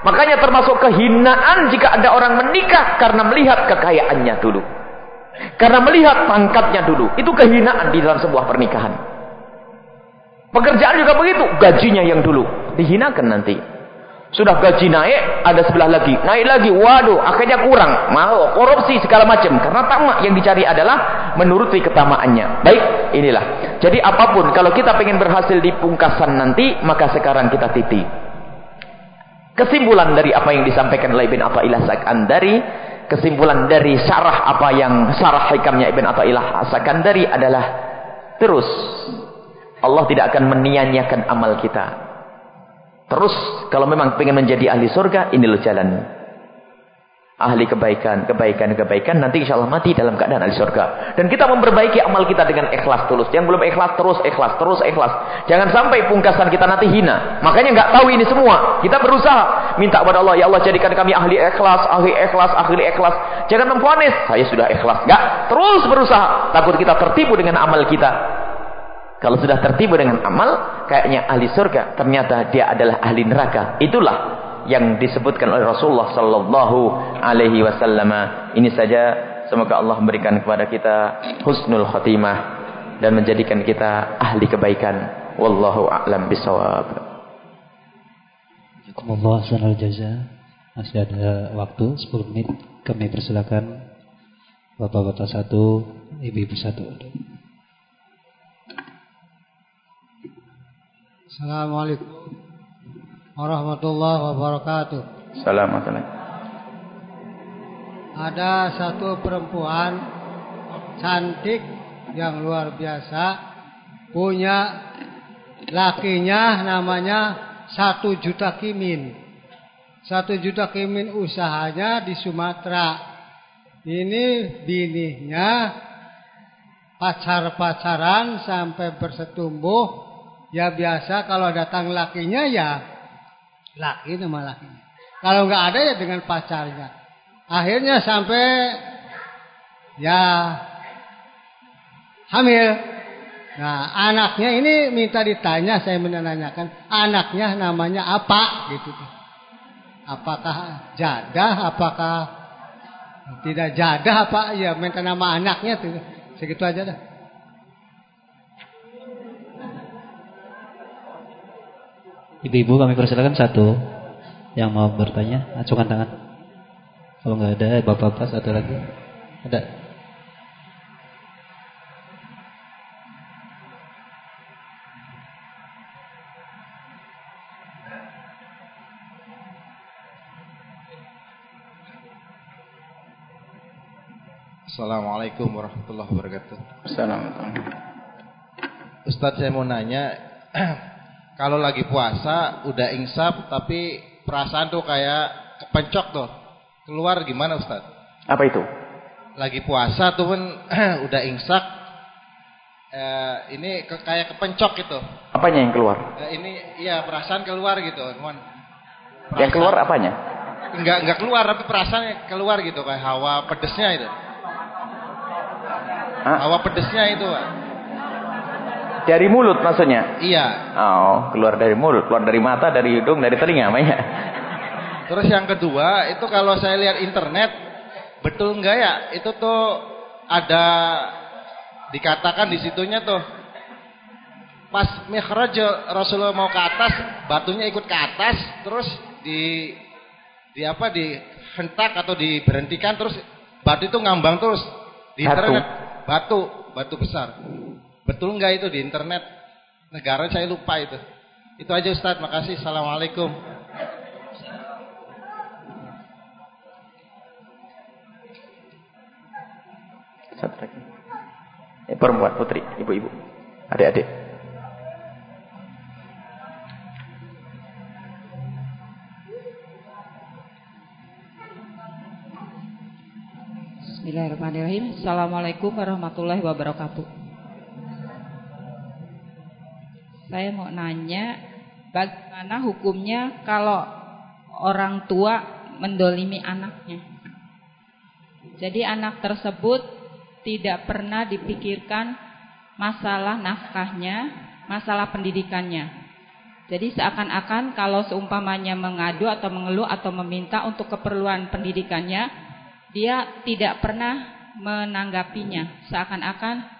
Speaker 1: Makanya termasuk kehinaan jika ada orang menikah karena melihat kekayaannya dulu. Karena melihat pangkatnya dulu. Itu kehinaan di dalam sebuah pernikahan. Pekerjaan juga begitu. Gajinya yang dulu. Dihinakan nanti. Sudah gaji naik, ada sebelah lagi. Naik lagi, waduh, akhirnya kurang. Mau korupsi segala macam. Karena tamak yang dicari adalah menuruti ketamaannya. Baik, inilah. Jadi apa pun, kalau kita ingin berhasil di pungkasan nanti, maka sekarang kita titi. Kesimpulan dari apa yang disampaikan oleh Ibn Atta'illah Sakandari, kesimpulan dari syarah apa yang syarah hikamnya Ibn Atta'illah Sakandari adalah terus Allah tidak akan menianyakan amal kita. Terus kalau memang ingin menjadi ahli surga, ini loh jalannya ahli kebaikan, kebaikan, kebaikan, nanti insya Allah mati dalam keadaan ahli surga. Dan kita memperbaiki amal kita dengan ikhlas tulus. Yang belum ikhlas terus ikhlas, terus ikhlas. Jangan sampai pungkasan kita nanti hina. Makanya nggak tahu ini semua. Kita berusaha minta kepada Allah, ya Allah jadikan kami ahli ikhlas, ahli ikhlas, ahli ikhlas. Jangan memfonis, saya sudah ikhlas. Nggak, terus berusaha. Takut kita tertipu dengan amal kita. Kalau sudah tertipu dengan amal, kayaknya ahli surga, ternyata dia adalah ahli neraka. Itulah yang disebutkan oleh Rasulullah sallallahu alaihi wasallam. Ini saja semoga Allah memberikan kepada kita husnul khatimah dan menjadikan kita ahli kebaikan. Wallahu a'lam bisawab.
Speaker 2: Jazakumullah sanal jaza. Masih ada waktu 10 menit. Kami persilakan Bapak-bapak satu, ibu-ibu satu.
Speaker 3: Assalamualaikum warahmatullahi wabarakatuh.
Speaker 1: Assalamualaikum.
Speaker 3: Ada satu perempuan cantik yang luar biasa punya lakinya namanya satu juta kimin. Satu juta kimin usahanya di Sumatera. Ini bininya pacar-pacaran sampai bersetumbuh. Ya biasa kalau datang lakinya ya laki nama laki. Kalau nggak ada ya dengan pacarnya. Akhirnya sampai ya hamil. Nah anaknya ini minta ditanya saya menanyakan anaknya namanya apa gitu. Apakah jadah? Apakah tidak jadah? Apa ya minta nama anaknya tuh segitu aja dah.
Speaker 2: Ibu-ibu kami persilakan satu yang mau bertanya, acungkan tangan. Kalau nggak ada, bapak-bapak satu lagi. Ada.
Speaker 4: Assalamualaikum warahmatullahi wabarakatuh.
Speaker 1: Assalamualaikum.
Speaker 4: Ustadz saya mau nanya kalau lagi puasa udah insaf tapi perasaan tuh kayak kepencok tuh. Keluar gimana Ustaz?
Speaker 1: Apa itu?
Speaker 4: Lagi puasa tuh pun udah insaf eh, ini ke, kayak kepencok gitu.
Speaker 1: Apanya yang keluar?
Speaker 4: Eh, ini iya perasaan keluar gitu, teman.
Speaker 1: Yang keluar apanya?
Speaker 4: Enggak enggak keluar tapi perasaan keluar gitu kayak hawa pedesnya itu. Hah? Hawa pedesnya itu, Pak.
Speaker 1: Dari mulut maksudnya?
Speaker 4: Iya.
Speaker 1: Oh, keluar dari mulut, keluar dari mata, dari hidung, dari telinga, ya.
Speaker 4: Terus yang kedua, itu kalau saya lihat internet, betul enggak ya? Itu tuh ada dikatakan di situnya tuh pas mihraj Rasulullah mau ke atas, batunya ikut ke atas, terus di di apa dihentak atau diberhentikan terus batu itu ngambang terus di batu. internet batu batu besar Betul nggak itu di internet? Negara saya lupa itu. Itu aja Ustaz, makasih. Assalamualaikum.
Speaker 1: Satu lagi. Eh, perempuan, putri, ibu-ibu, adik-adik.
Speaker 5: Bismillahirrahmanirrahim. Assalamualaikum warahmatullahi wabarakatuh. Saya mau nanya, bagaimana hukumnya kalau orang tua mendolimi anaknya? Jadi anak tersebut tidak pernah dipikirkan masalah nafkahnya, masalah pendidikannya. Jadi seakan-akan kalau seumpamanya mengadu atau mengeluh atau meminta untuk keperluan pendidikannya, dia tidak pernah menanggapinya. Seakan-akan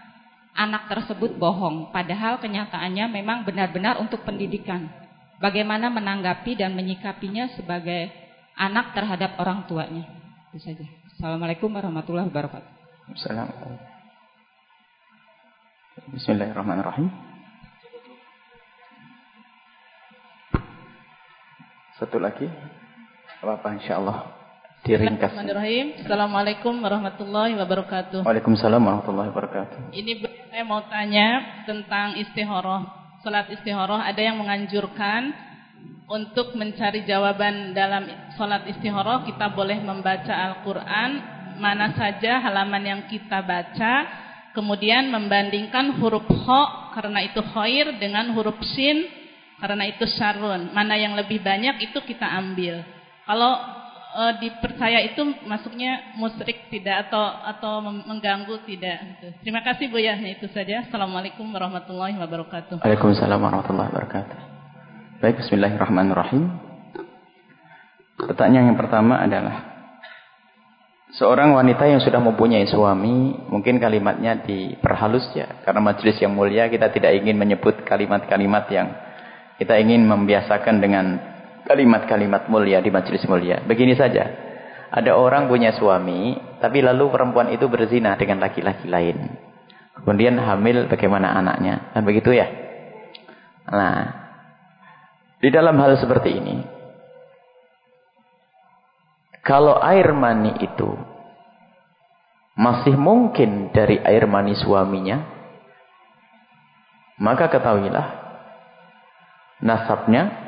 Speaker 5: anak tersebut bohong, padahal kenyataannya memang benar-benar untuk pendidikan. Bagaimana menanggapi dan menyikapinya sebagai anak terhadap orang tuanya. Itu saja. Assalamualaikum warahmatullahi wabarakatuh.
Speaker 1: Assalamualaikum. Bismillahirrahmanirrahim. Satu lagi. Apa-apa insyaAllah. Diringkas.
Speaker 6: Assalamualaikum warahmatullahi wabarakatuh.
Speaker 1: Waalaikumsalam warahmatullahi wabarakatuh.
Speaker 6: Ini saya mau tanya tentang istihoroh. Salat istihoroh ada yang menganjurkan untuk mencari jawaban dalam salat istihoroh kita boleh membaca Al-Quran mana saja halaman yang kita baca kemudian membandingkan huruf ho karena itu khair dengan huruf sin karena itu syarun mana yang lebih banyak itu kita ambil. Kalau uh, dipercaya itu masuknya musrik tidak atau atau mengganggu tidak. Gitu. Terima kasih Bu ya. Itu saja. Assalamualaikum warahmatullahi wabarakatuh.
Speaker 1: Waalaikumsalam warahmatullahi wabarakatuh. Baik, Bismillahirrahmanirrahim. Pertanyaan yang pertama adalah seorang wanita yang sudah mempunyai suami, mungkin kalimatnya diperhalus ya, karena majelis yang mulia kita tidak ingin menyebut kalimat-kalimat yang kita ingin membiasakan dengan kalimat-kalimat mulia di majelis mulia. Begini saja. Ada orang punya suami, tapi lalu perempuan itu berzina dengan laki-laki lain. Kemudian hamil bagaimana anaknya? Kan begitu ya? Nah, di dalam hal seperti ini, kalau air mani itu masih mungkin dari air mani suaminya, maka ketahuilah nasabnya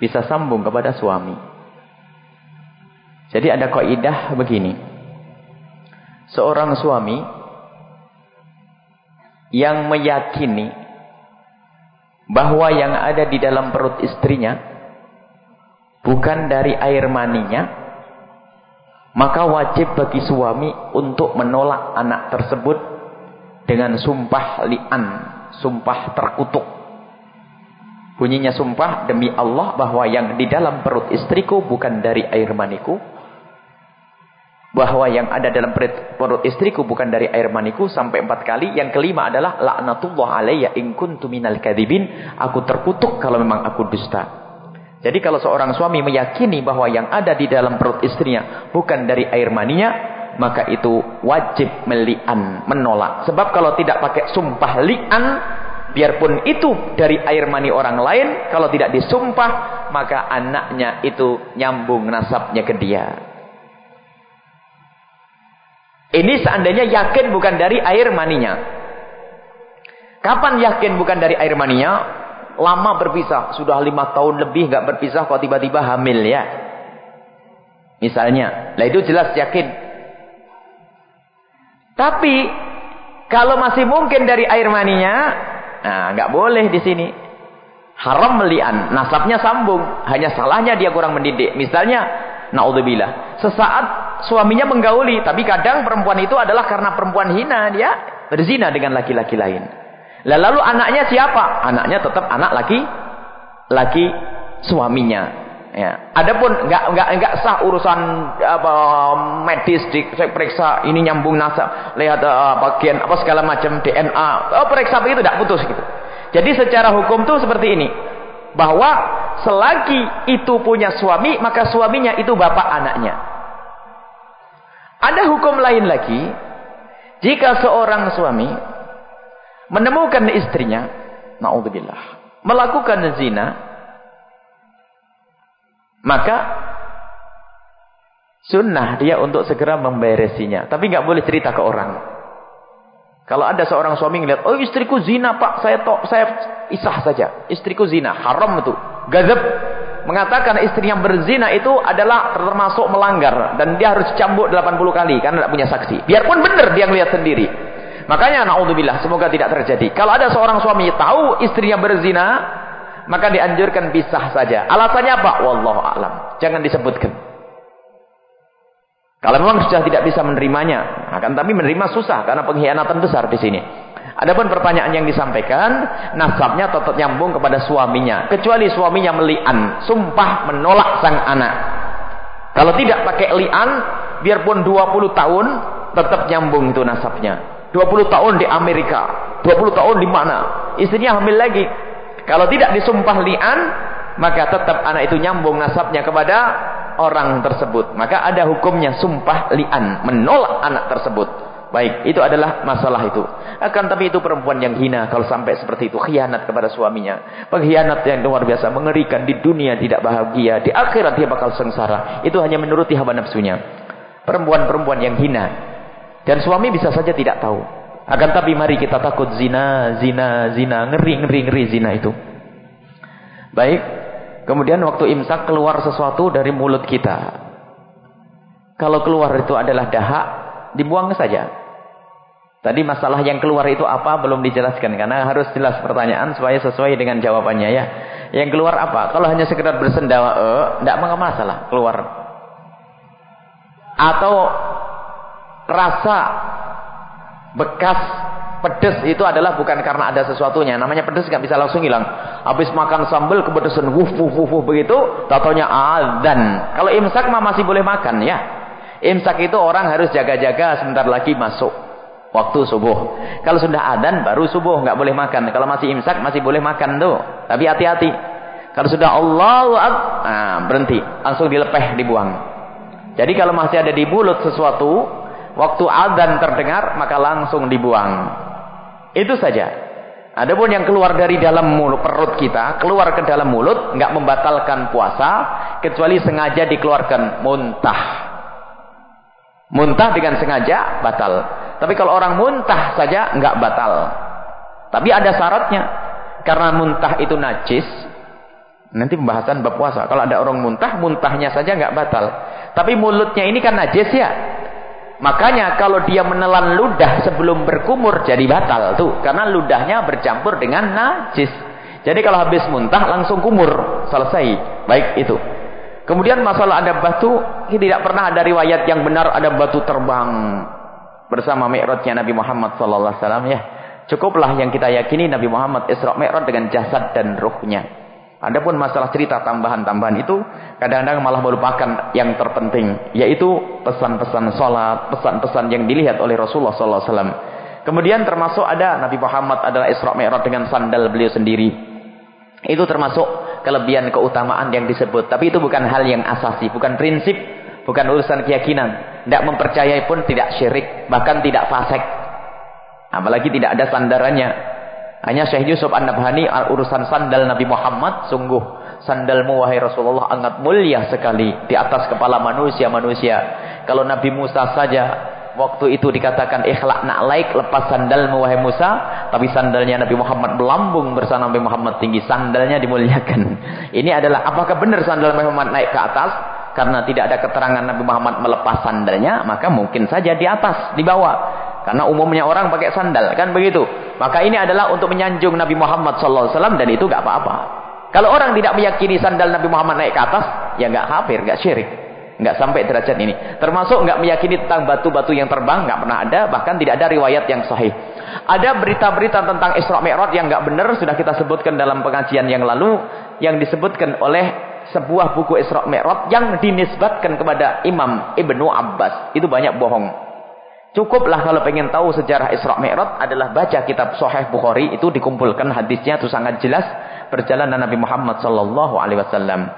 Speaker 1: bisa sambung kepada suami. Jadi ada kaidah begini. Seorang suami yang meyakini bahwa yang ada di dalam perut istrinya bukan dari air maninya, maka wajib bagi suami untuk menolak anak tersebut dengan sumpah li'an, sumpah terkutuk. Bunyinya sumpah demi Allah bahwa yang di dalam perut istriku bukan dari air maniku. Bahwa yang ada dalam perut istriku bukan dari air maniku sampai empat kali. Yang kelima adalah laknatullah alayya in kuntu minal kadhibin. Aku terkutuk kalau memang aku dusta. Jadi kalau seorang suami meyakini bahwa yang ada di dalam perut istrinya bukan dari air maninya, maka itu wajib melian, menolak. Sebab kalau tidak pakai sumpah lian, Biarpun itu dari air mani orang lain, kalau tidak disumpah, maka anaknya itu nyambung nasabnya ke dia. Ini seandainya yakin bukan dari air maninya. Kapan yakin bukan dari air maninya? Lama berpisah, sudah lima tahun lebih nggak berpisah, kok tiba-tiba hamil ya. Misalnya, lah itu jelas yakin. Tapi kalau masih mungkin dari air maninya, Nah, nggak boleh di sini. Haram melian, nasabnya sambung, hanya salahnya dia kurang mendidik. Misalnya, naudzubillah, sesaat suaminya menggauli, tapi kadang perempuan itu adalah karena perempuan hina dia berzina dengan laki-laki lain. Lalu anaknya siapa? Anaknya tetap anak laki laki suaminya. Ya. Adapun nggak nggak nggak sah urusan apa medis di saya periksa ini nyambung nasab, lihat uh, bagian apa segala macam DNA, oh, periksa begitu tidak putus gitu. Jadi secara hukum tuh seperti ini, bahwa selagi itu punya suami maka suaminya itu bapak anaknya. Ada hukum lain lagi, jika seorang suami menemukan istrinya, naudzubillah, melakukan zina maka sunnah dia untuk segera memberesinya. Tapi nggak boleh cerita ke orang. Kalau ada seorang suami ngeliat, oh istriku zina pak, saya tok, saya isah saja. Istriku zina, haram itu. Gazab mengatakan istri yang berzina itu adalah termasuk melanggar dan dia harus cambuk 80 kali karena tidak punya saksi. Biarpun benar dia ngeliat sendiri. Makanya naudzubillah semoga tidak terjadi. Kalau ada seorang suami tahu istrinya berzina, maka dianjurkan pisah saja. Alasannya apa? Wallahu a'lam. Jangan disebutkan. Kalau memang sudah tidak bisa menerimanya, akan tapi menerima susah karena pengkhianatan besar di sini. Adapun pertanyaan yang disampaikan, nasabnya tetap nyambung kepada suaminya, kecuali suaminya melian, sumpah menolak sang anak. Kalau tidak pakai lian, biarpun 20 tahun tetap nyambung itu nasabnya. 20 tahun di Amerika, 20 tahun di mana? Istrinya hamil lagi, kalau tidak disumpah li'an, maka tetap anak itu nyambung nasabnya kepada orang tersebut. Maka ada hukumnya sumpah li'an, menolak anak tersebut. Baik, itu adalah masalah itu. Akan tapi itu perempuan yang hina kalau sampai seperti itu. Khianat kepada suaminya. Pengkhianat yang luar biasa. Mengerikan di dunia tidak bahagia. Di akhirat dia bakal sengsara. Itu hanya menuruti hawa nafsunya. Perempuan-perempuan yang hina. Dan suami bisa saja tidak tahu. Akan tapi mari kita takut zina, zina, zina. Ngeri, ngeri, ngeri zina itu. Baik. Kemudian waktu imsak keluar sesuatu dari mulut kita. Kalau keluar itu adalah dahak, dibuang saja. Tadi masalah yang keluar itu apa belum dijelaskan karena harus jelas pertanyaan supaya sesuai dengan jawabannya ya. Yang keluar apa? Kalau hanya sekedar bersendawa eh, tidak masalah keluar. Atau rasa bekas pedes itu adalah bukan karena ada sesuatunya. Namanya pedes nggak bisa langsung hilang. Habis makan sambal kepedesan wuf wuf wuf, wuf begitu, tatonya adzan. Kalau imsak mah masih boleh makan ya. Imsak itu orang harus jaga-jaga sebentar lagi masuk waktu subuh. Kalau sudah adzan baru subuh, nggak boleh makan. Kalau masih imsak masih boleh makan tuh. Tapi hati-hati. Kalau sudah Allahu Akbar, nah, berhenti, langsung dilepeh, dibuang. Jadi kalau masih ada di mulut sesuatu, waktu adzan terdengar maka langsung dibuang. Itu saja. Adapun yang keluar dari dalam mulut perut kita, keluar ke dalam mulut, nggak membatalkan puasa, kecuali sengaja dikeluarkan muntah. Muntah dengan sengaja batal. Tapi kalau orang muntah saja enggak batal. Tapi ada syaratnya. Karena muntah itu najis. Nanti pembahasan bab puasa. Kalau ada orang muntah, muntahnya saja enggak batal. Tapi mulutnya ini kan najis ya. Makanya kalau dia menelan ludah sebelum berkumur jadi batal tuh. Karena ludahnya bercampur dengan najis. Jadi kalau habis muntah langsung kumur. Selesai. Baik itu. Kemudian masalah ada batu, tidak pernah ada riwayat yang benar ada batu terbang bersama Mi'rajnya Nabi Muhammad sallallahu alaihi wasallam ya. Cukuplah yang kita yakini Nabi Muhammad Isra Mi'raj dengan jasad dan ruhnya. Adapun masalah cerita tambahan-tambahan itu kadang-kadang malah melupakan yang terpenting yaitu pesan-pesan salat, pesan-pesan yang dilihat oleh Rasulullah sallallahu alaihi wasallam. Kemudian termasuk ada Nabi Muhammad adalah Isra Mi'raj dengan sandal beliau sendiri. Itu termasuk kelebihan keutamaan yang disebut. Tapi itu bukan hal yang asasi, bukan prinsip, bukan urusan keyakinan. Tidak mempercayai pun tidak syirik, bahkan tidak fasik. Apalagi tidak ada sandarannya. Hanya Syekh Yusuf An-Nabhani urusan sandal Nabi Muhammad sungguh sandalmu wahai Rasulullah sangat mulia sekali di atas kepala manusia-manusia. Kalau Nabi Musa saja Waktu itu dikatakan ikhlak laik lepas sandal wahai Musa, tapi sandalnya Nabi Muhammad melambung bersama Nabi Muhammad tinggi, sandalnya dimuliakan. Ini adalah apakah benar sandal Nabi Muhammad naik ke atas? Karena tidak ada keterangan Nabi Muhammad melepas sandalnya, maka mungkin saja di atas, di bawah. Karena umumnya orang pakai sandal, kan begitu. Maka ini adalah untuk menyanjung Nabi Muhammad SAW dan itu gak apa-apa. Kalau orang tidak meyakini sandal Nabi Muhammad naik ke atas, ya gak kafir, gak syirik. Enggak sampai derajat ini. Termasuk enggak meyakini tentang batu-batu yang terbang, enggak pernah ada, bahkan tidak ada riwayat yang sahih. Ada berita-berita tentang Isra Mi'raj yang enggak benar sudah kita sebutkan dalam pengajian yang lalu yang disebutkan oleh sebuah buku Isra Mi'raj yang dinisbatkan kepada Imam Ibnu Abbas. Itu banyak bohong. Cukuplah kalau pengen tahu sejarah Isra Mi'raj adalah baca kitab Sahih Bukhari itu dikumpulkan hadisnya itu sangat jelas perjalanan Nabi Muhammad sallallahu alaihi wasallam.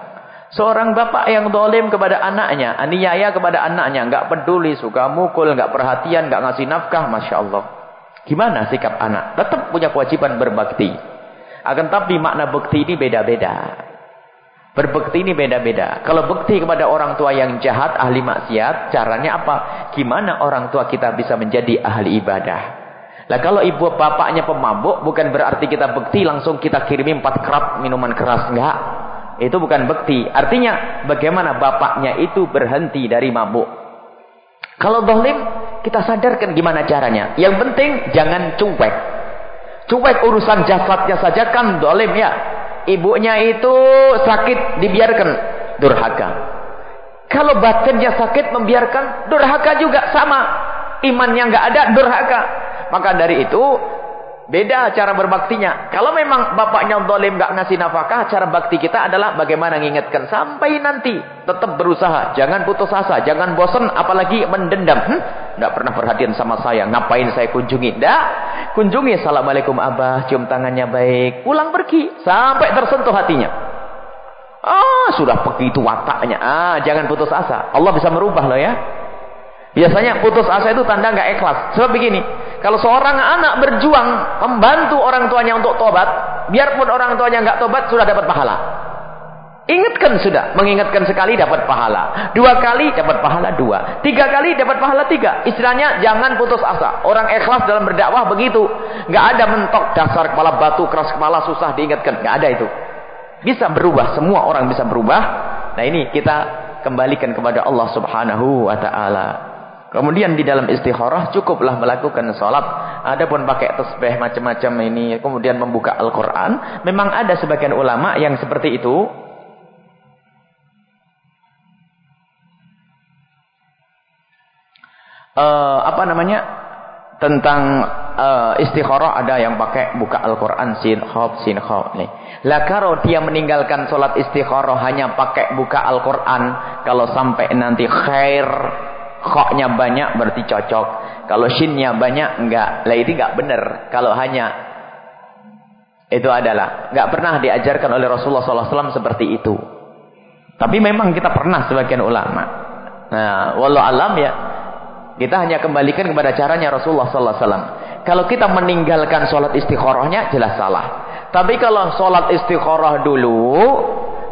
Speaker 1: Seorang bapak yang dolim kepada anaknya, aniaya kepada anaknya, enggak peduli, suka mukul, enggak perhatian, enggak ngasih nafkah, masya Allah. Gimana sikap anak? Tetap punya kewajiban berbakti. Akan tapi makna bukti ini beda-beda. Berbakti ini beda-beda. Kalau bukti kepada orang tua yang jahat, ahli maksiat, caranya apa? Gimana orang tua kita bisa menjadi ahli ibadah? Lah kalau ibu bapaknya pemabuk, bukan berarti kita bukti langsung kita kirimi empat kerap minuman keras, enggak. Itu bukan bekti. Artinya bagaimana bapaknya itu berhenti dari mabuk. Kalau dolim, kita sadarkan gimana caranya. Yang penting jangan cuek. Cuek urusan jasadnya saja kan dolim ya. Ibunya itu sakit dibiarkan. Durhaka. Kalau batinnya sakit membiarkan. Durhaka juga sama. Imannya nggak ada durhaka. Maka dari itu Beda cara berbaktinya. Kalau memang bapaknya dolim gak ngasih nafkah, cara bakti kita adalah bagaimana mengingatkan sampai nanti. Tetap berusaha, jangan putus asa, jangan bosan, apalagi mendendam. Hm? Pernah perhatian sama saya, ngapain saya kunjungi? Tidak, kunjungi. Assalamualaikum abah, cium tangannya baik, pulang pergi sampai tersentuh hatinya. Ah, sudah begitu wataknya. Ah, jangan putus asa. Allah bisa merubah loh ya. Biasanya putus asa itu tanda nggak ikhlas. Sebab begini, kalau seorang anak berjuang membantu orang tuanya untuk tobat, biarpun orang tuanya nggak tobat sudah dapat pahala. Ingatkan sudah, mengingatkan sekali dapat pahala. Dua kali dapat pahala dua. Tiga kali dapat pahala tiga. Istilahnya jangan putus asa. Orang ikhlas dalam berdakwah begitu. Nggak ada mentok dasar kepala batu, keras kepala, susah diingatkan. Nggak ada itu. Bisa berubah, semua orang bisa berubah. Nah ini kita kembalikan kepada Allah subhanahu wa ta'ala. Kemudian di dalam istikharah cukuplah melakukan sholat. Adapun pakai tasbih macam-macam ini, kemudian membuka Al-Quran. Memang ada sebagian ulama yang seperti itu. Uh, apa namanya? Tentang uh, istikharah ada yang pakai buka Al-Quran sin khob sin khob nih. Lah kalau dia meninggalkan sholat istikharah hanya pakai buka Al-Quran, kalau sampai nanti khair Khoknya banyak berarti cocok. Kalau shinnya banyak enggak. Lah ini enggak benar. Kalau hanya itu adalah enggak pernah diajarkan oleh Rasulullah SAW seperti itu. Tapi memang kita pernah sebagian ulama. Nah, walau alam ya. Kita hanya kembalikan kepada caranya Rasulullah SAW. Kalau kita meninggalkan sholat istikharahnya jelas salah. Tapi kalau sholat istikharah dulu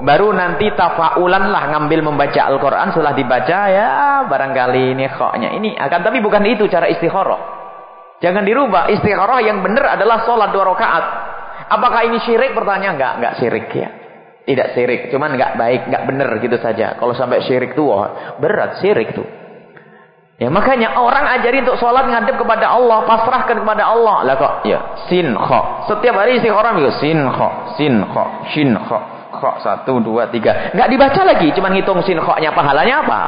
Speaker 1: baru nanti tafaulan lah ngambil membaca Al-Quran setelah dibaca ya barangkali ini koknya ini akan. Tapi bukan itu cara istikharah. Jangan dirubah. Istikharah yang benar adalah sholat dua rakaat. Apakah ini syirik? Pertanyaan enggak enggak syirik ya. Tidak syirik cuman enggak baik enggak benar gitu saja. Kalau sampai syirik tuh wah, berat syirik tuh. Ya makanya orang ajari untuk sholat ngadep kepada Allah, pasrahkan kepada Allah. Lah kok? Ya sin kho. Setiap hari istikharah itu sin kho, sin kho, shin kho khok satu dua tiga. Nggak dibaca lagi cuma ngitung sin khoknya pahalanya apa.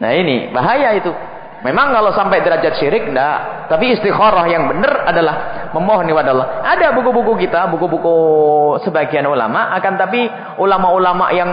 Speaker 1: Nah ini bahaya itu. Memang kalau sampai derajat syirik enggak tapi istikharah yang benar adalah memohon kepada Allah. Ada buku-buku kita buku-buku sebagian ulama akan tapi ulama-ulama yang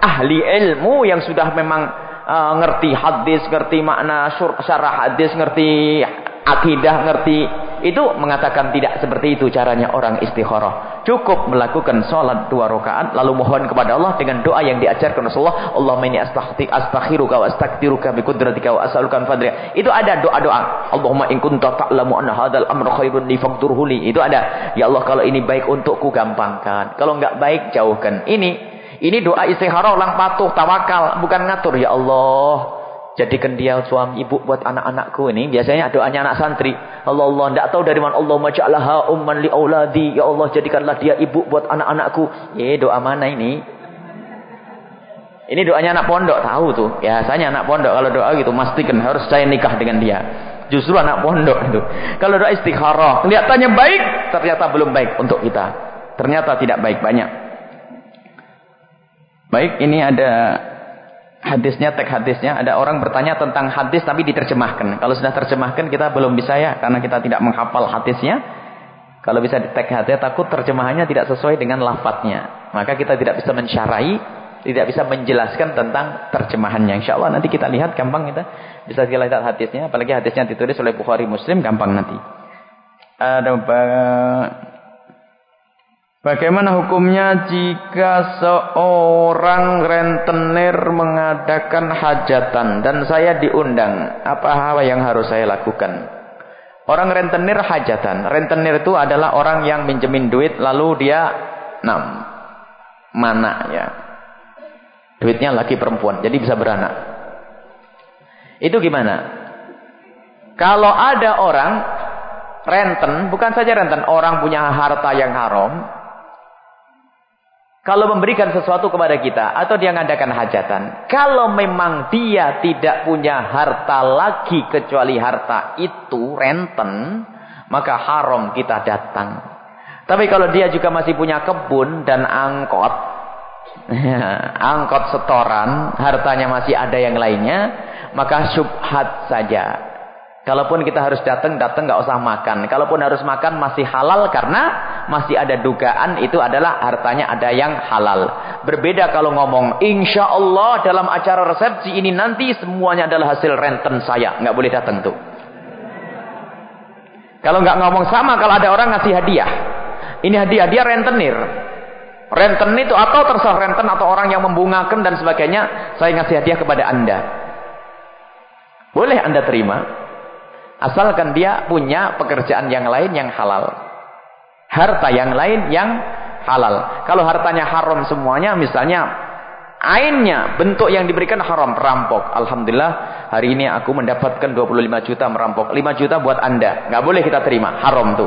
Speaker 1: ahli ilmu yang sudah memang uh, ngerti hadis ngerti makna syarah hadis ngerti akidah ngerti itu mengatakan tidak seperti itu caranya orang istikharah. Cukup melakukan sholat dua rakaat lalu mohon kepada Allah dengan doa yang diajarkan Rasulullah. Allahumma inni astakhiruka wa astakdiruka bi qudratika wa as'aluka fadlika. Itu ada doa-doa. Allahumma in kunta ta'lamu anna hadzal amra khairun li faghfirhu Itu ada. Ya Allah kalau ini baik untukku gampangkan. Kalau enggak baik jauhkan. Ini ini doa istikharah orang patuh tawakal bukan ngatur ya Allah Jadikan dia suami ibu buat anak-anakku ini. Biasanya doanya anak santri. Allah Allah, tidak tahu dari mana Allah maja'laha umman li auladi. Ya Allah, jadikanlah dia ibu buat anak-anakku. Eh, doa mana ini? Ini doanya anak pondok, tahu tuh. Biasanya anak pondok kalau doa gitu pastikan harus saya nikah dengan dia. Justru anak pondok itu. Kalau doa istikharah, kelihatannya baik, ternyata belum baik untuk kita. Ternyata tidak baik banyak. Baik, ini ada hadisnya, teks hadisnya. Ada orang bertanya tentang hadis tapi diterjemahkan. Kalau sudah terjemahkan kita belum bisa ya. Karena kita tidak menghafal hadisnya. Kalau bisa di teks hadis takut terjemahannya tidak sesuai dengan lafadznya. Maka kita tidak bisa mensyarai. Tidak bisa menjelaskan tentang terjemahannya. Insya Allah nanti kita lihat gampang kita. Bisa kita lihat hadisnya. Apalagi hadisnya ditulis oleh Bukhari Muslim gampang nanti. Ada Bagaimana hukumnya jika seorang rentenir mengadakan hajatan dan saya diundang? Apa hal yang harus saya lakukan? Orang rentenir hajatan. Rentenir itu adalah orang yang minjemin duit lalu dia nam mana ya. Duitnya laki perempuan, jadi bisa beranak. Itu gimana? Kalau ada orang renten, bukan saja renten, orang punya harta yang haram, kalau memberikan sesuatu kepada kita atau dia mengadakan hajatan, kalau memang dia tidak punya harta lagi kecuali harta itu renten, maka haram kita datang. Tapi kalau dia juga masih punya kebun dan angkot, angkot setoran, hartanya masih ada yang lainnya, maka subhat saja. Kalaupun kita harus datang, datang nggak usah makan. Kalaupun harus makan masih halal karena masih ada dugaan itu adalah hartanya ada yang halal. Berbeda kalau ngomong, insya Allah dalam acara resepsi ini nanti semuanya adalah hasil renten saya. nggak boleh datang tuh. Kalau nggak ngomong sama, kalau ada orang ngasih hadiah. Ini hadiah, dia rentenir. Renten itu atau terserah renten atau orang yang membungakan dan sebagainya. Saya ngasih hadiah kepada anda. Boleh Anda terima. Asalkan dia punya pekerjaan yang lain yang halal. Harta yang lain yang halal. Kalau hartanya haram semuanya, misalnya Ainnya, bentuk yang diberikan haram, perampok. Alhamdulillah, hari ini aku mendapatkan 25 juta merampok. 5 juta buat anda. Nggak boleh kita terima, haram tuh.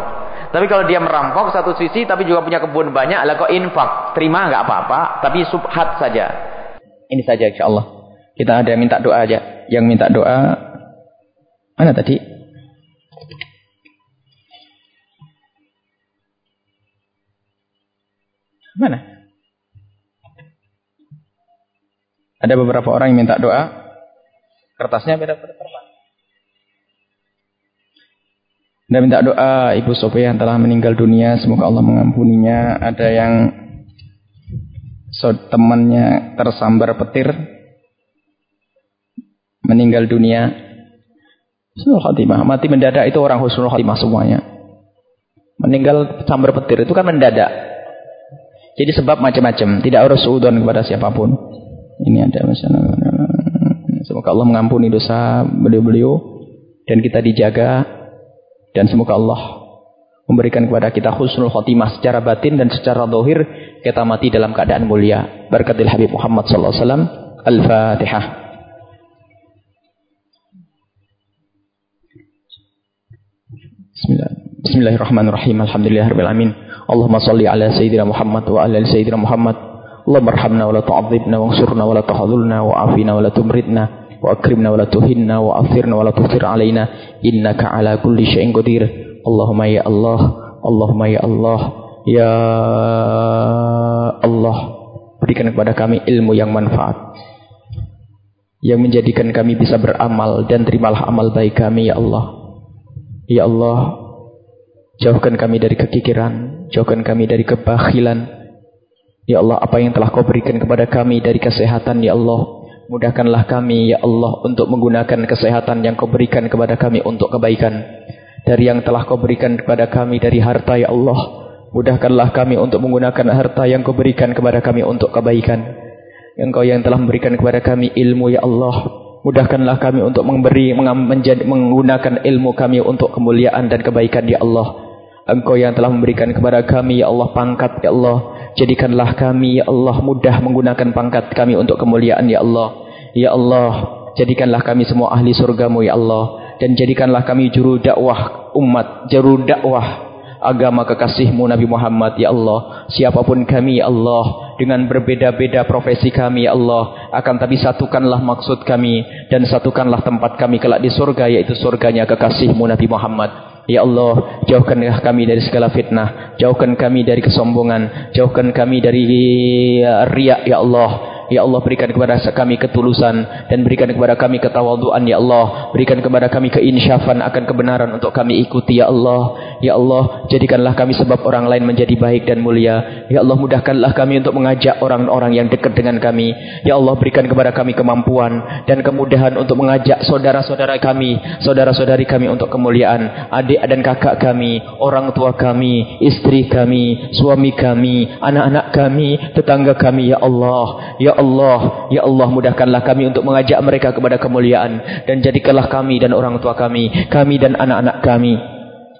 Speaker 1: Tapi kalau dia merampok satu sisi, tapi juga punya kebun banyak, lah kok infak. Terima nggak apa-apa, tapi subhat saja. Ini saja insya Allah. Kita ada yang minta doa aja. Yang minta doa, mana tadi? Mana? Ada beberapa orang yang minta doa. Kertasnya beda-beda terbang. Dan minta doa Ibu Sofia yang telah meninggal dunia. Semoga Allah mengampuninya. Ada yang so, temannya tersambar petir. Meninggal dunia. Husnul khatimah. Mati mendadak itu orang husnul khatimah semuanya. Meninggal sambar petir itu kan mendadak. Jadi sebab macam-macam. Tidak harus suudon kepada siapa pun. Ini ada masalah. Semoga Allah mengampuni dosa beliau-beliau dan kita dijaga dan semoga Allah memberikan kepada kita husnul khotimah secara batin dan secara dohir kita mati dalam keadaan mulia. Berkatil Habib Muhammad sallallahu alaihi wasallam. Al-Fatihah. Bismillah. Bismillahirrahmanirrahim. Alhamdulillahirabbil alamin. Allahumma salli ala Sayyidina Muhammad wa ala Sayyidina Muhammad. Allahumma arhamna wa la tu'adzibna wa ansurna wa la tahzulna wa afina wa la tumritna wa akrimna wa la tuhinna wa athirna wa la tuthir alaina innaka ala kulli syai'in qadir. Allahumma ya Allah Allahumma ya Allah ya Allah. Berikan kepada kami ilmu yang manfaat yang menjadikan kami bisa beramal dan terimalah amal baik kami ya Allah. Ya Allah jauhkan kami dari kekikiran jauhkan kami dari kebakhilan Ya Allah, apa yang telah kau berikan kepada kami dari kesehatan, Ya Allah. Mudahkanlah kami, Ya Allah, untuk menggunakan kesehatan yang kau berikan kepada kami untuk kebaikan. Dari yang telah kau berikan kepada kami dari harta, Ya Allah. Mudahkanlah kami untuk menggunakan harta yang kau berikan kepada kami untuk kebaikan. Yang kau yang telah memberikan kepada kami ilmu, Ya Allah. Mudahkanlah kami untuk memberi, menjadi, menggunakan ilmu kami untuk kemuliaan dan kebaikan, Ya Allah. Engkau yang telah memberikan kepada kami, Ya Allah, pangkat, Ya Allah. Jadikanlah kami, Ya Allah, mudah menggunakan pangkat kami untuk kemuliaan, Ya Allah. Ya Allah, jadikanlah kami semua ahli surgamu, Ya Allah. Dan jadikanlah kami juru dakwah umat, juru dakwah agama kekasihmu Nabi Muhammad, Ya Allah. Siapa pun kami, Ya Allah. Dengan berbeda-beda profesi kami, Ya Allah. Akan tapi satukanlah maksud kami. Dan satukanlah tempat kami kelak di surga, yaitu surganya kekasihmu Nabi Muhammad. Ya Allah, jauhkanlah kami dari segala fitnah, jauhkan kami dari kesombongan, jauhkan kami dari uh, riak ya Allah. Ya Allah berikan kepada kami ketulusan dan berikan kepada kami ketawaduan ya Allah. Berikan kepada kami keinsyafan akan kebenaran untuk kami ikuti ya Allah. Ya Allah jadikanlah kami sebab orang lain menjadi baik dan mulia. Ya Allah mudahkanlah kami untuk mengajak orang-orang yang dekat dengan kami. Ya Allah berikan kepada kami kemampuan dan kemudahan untuk mengajak saudara-saudara kami, saudara-saudari kami untuk kemuliaan. Adik dan kakak kami, orang tua kami, istri kami, suami kami, anak-anak kami, tetangga kami ya Allah. Ya Allah, ya Allah mudahkanlah kami untuk mengajak mereka kepada kemuliaan. Dan jadikanlah kami dan orang tua kami, kami dan anak-anak kami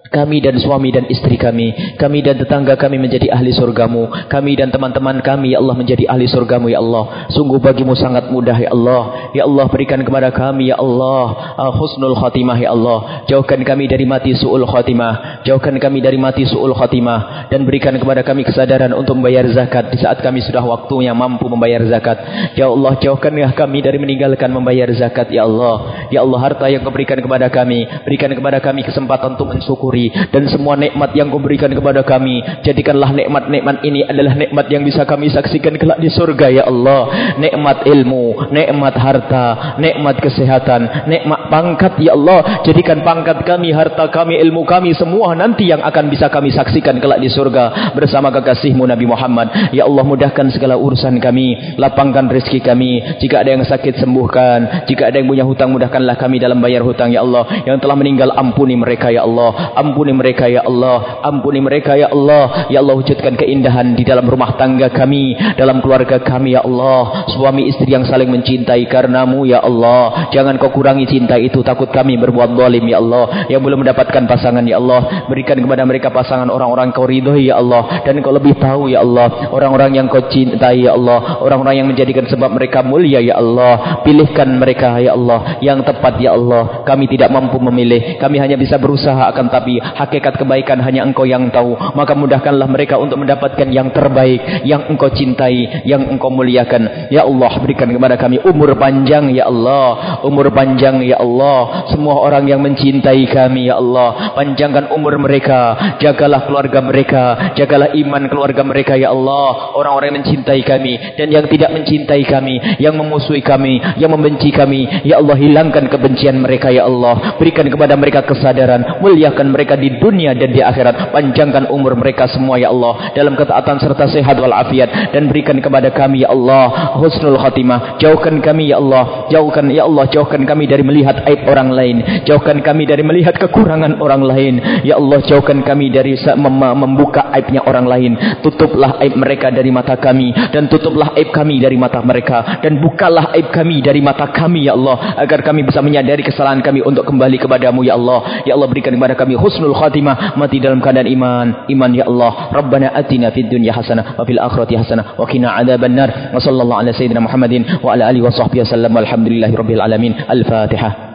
Speaker 1: kami dan suami dan istri kami, kami dan tetangga kami menjadi ahli surgamu, kami dan teman-teman kami, ya Allah menjadi ahli surgamu, ya Allah. Sungguh bagimu sangat mudah, ya Allah. Ya Allah berikan kepada kami, ya Allah, uh, husnul khatimah, ya Allah. Jauhkan kami dari mati su'ul khatimah. Jauhkan kami dari mati su'ul khatimah. Dan berikan kepada kami kesadaran untuk membayar zakat di saat kami sudah waktunya mampu membayar zakat. Ya Allah, jauhkanlah kami dari meninggalkan membayar zakat, ya Allah. Ya Allah, harta yang kau berikan kepada kami, berikan kepada kami kesempatan untuk mensyukuri dan semua nikmat yang kau berikan kepada kami jadikanlah nikmat-nikmat ini adalah nikmat yang bisa kami saksikan kelak di surga ya Allah. Nikmat ilmu nikmat harta nikmat kesehatan nikmat pangkat ya Allah. Jadikan pangkat kami harta kami ilmu kami semua nanti yang akan bisa kami saksikan kelak di surga bersama kekasihmu Nabi Muhammad. Ya Allah mudahkan segala urusan kami lapangkan rezeki kami. Jika ada yang sakit sembuhkan. Jika ada yang punya hutang mudahkanlah kami dalam bayar hutang ya Allah. Yang telah meninggal ampuni mereka ya Allah Ampuni mereka ya Allah. Ampuni mereka ya Allah. Ya Allah wujudkan keindahan di dalam rumah tangga kami. Dalam keluarga kami ya Allah. Suami istri yang saling mencintai karenamu ya Allah. Jangan kau kurangi cinta itu. Takut kami berbuat zalim ya Allah. Yang belum mendapatkan pasangan ya Allah. Berikan kepada mereka pasangan orang-orang kau ridhoi ya Allah. Dan kau lebih tahu ya Allah. Orang-orang yang kau cintai ya Allah. Orang-orang yang menjadikan sebab mereka mulia ya Allah. Pilihkan mereka ya Allah. Yang tepat ya Allah. Kami tidak mampu memilih. Kami hanya bisa berusaha akan tapi hakikat kebaikan hanya engkau yang tahu. Maka mudahkanlah mereka untuk mendapatkan yang terbaik, yang engkau cintai, yang engkau muliakan. Ya Allah, berikan kepada kami umur panjang ya Allah. Umur panjang ya Allah. Semua orang yang mencintai kami ya Allah, panjangkan umur mereka. Jagalah keluarga mereka, jagalah iman keluarga mereka ya Allah. Orang-orang yang mencintai kami dan yang tidak mencintai kami, yang memusuhi kami, yang membenci kami, ya Allah hilangkan kebencian mereka ya Allah. Berikan kepada mereka kesadaran. Muliakan mereka di dunia dan di akhirat. Panjangkan umur mereka semua ya Allah. Dalam ketaatan serta sehat walafiat. Dan berikan kepada kami ya Allah. Husnul khatimah. Jauhkan kami ya Allah. Jauhkan ya Allah. Jauhkan kami dari melihat aib orang lain. Jauhkan kami dari melihat kekurangan orang lain. Ya Allah jauhkan kami dari membuka aibnya orang lain. Tutuplah aib mereka dari mata kami. Dan tutuplah aib kami dari mata mereka. Dan bukalah aib kami dari mata kami ya Allah. Agar kami bisa menyadari kesalahan kami untuk kembali kepadamu ya Allah. Ya Allah berikan kepada kami husnul khatimah mati dalam keadaan iman. Iman ya Allah. Rabbana atina fid dunya hasanah wa fil akhirati hasanah wa qina adzabannar. Wa sallallahu ala sayyidina Muhammadin wa ala alihi wa sahbihi wasallam. Walhamdulillahi rabbil alamin. Al-Fatihah.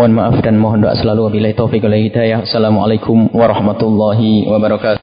Speaker 1: Mohon maaf dan mohon doa selalu wabillahi taufiq wal hidayah. Assalamualaikum warahmatullahi wabarakatuh.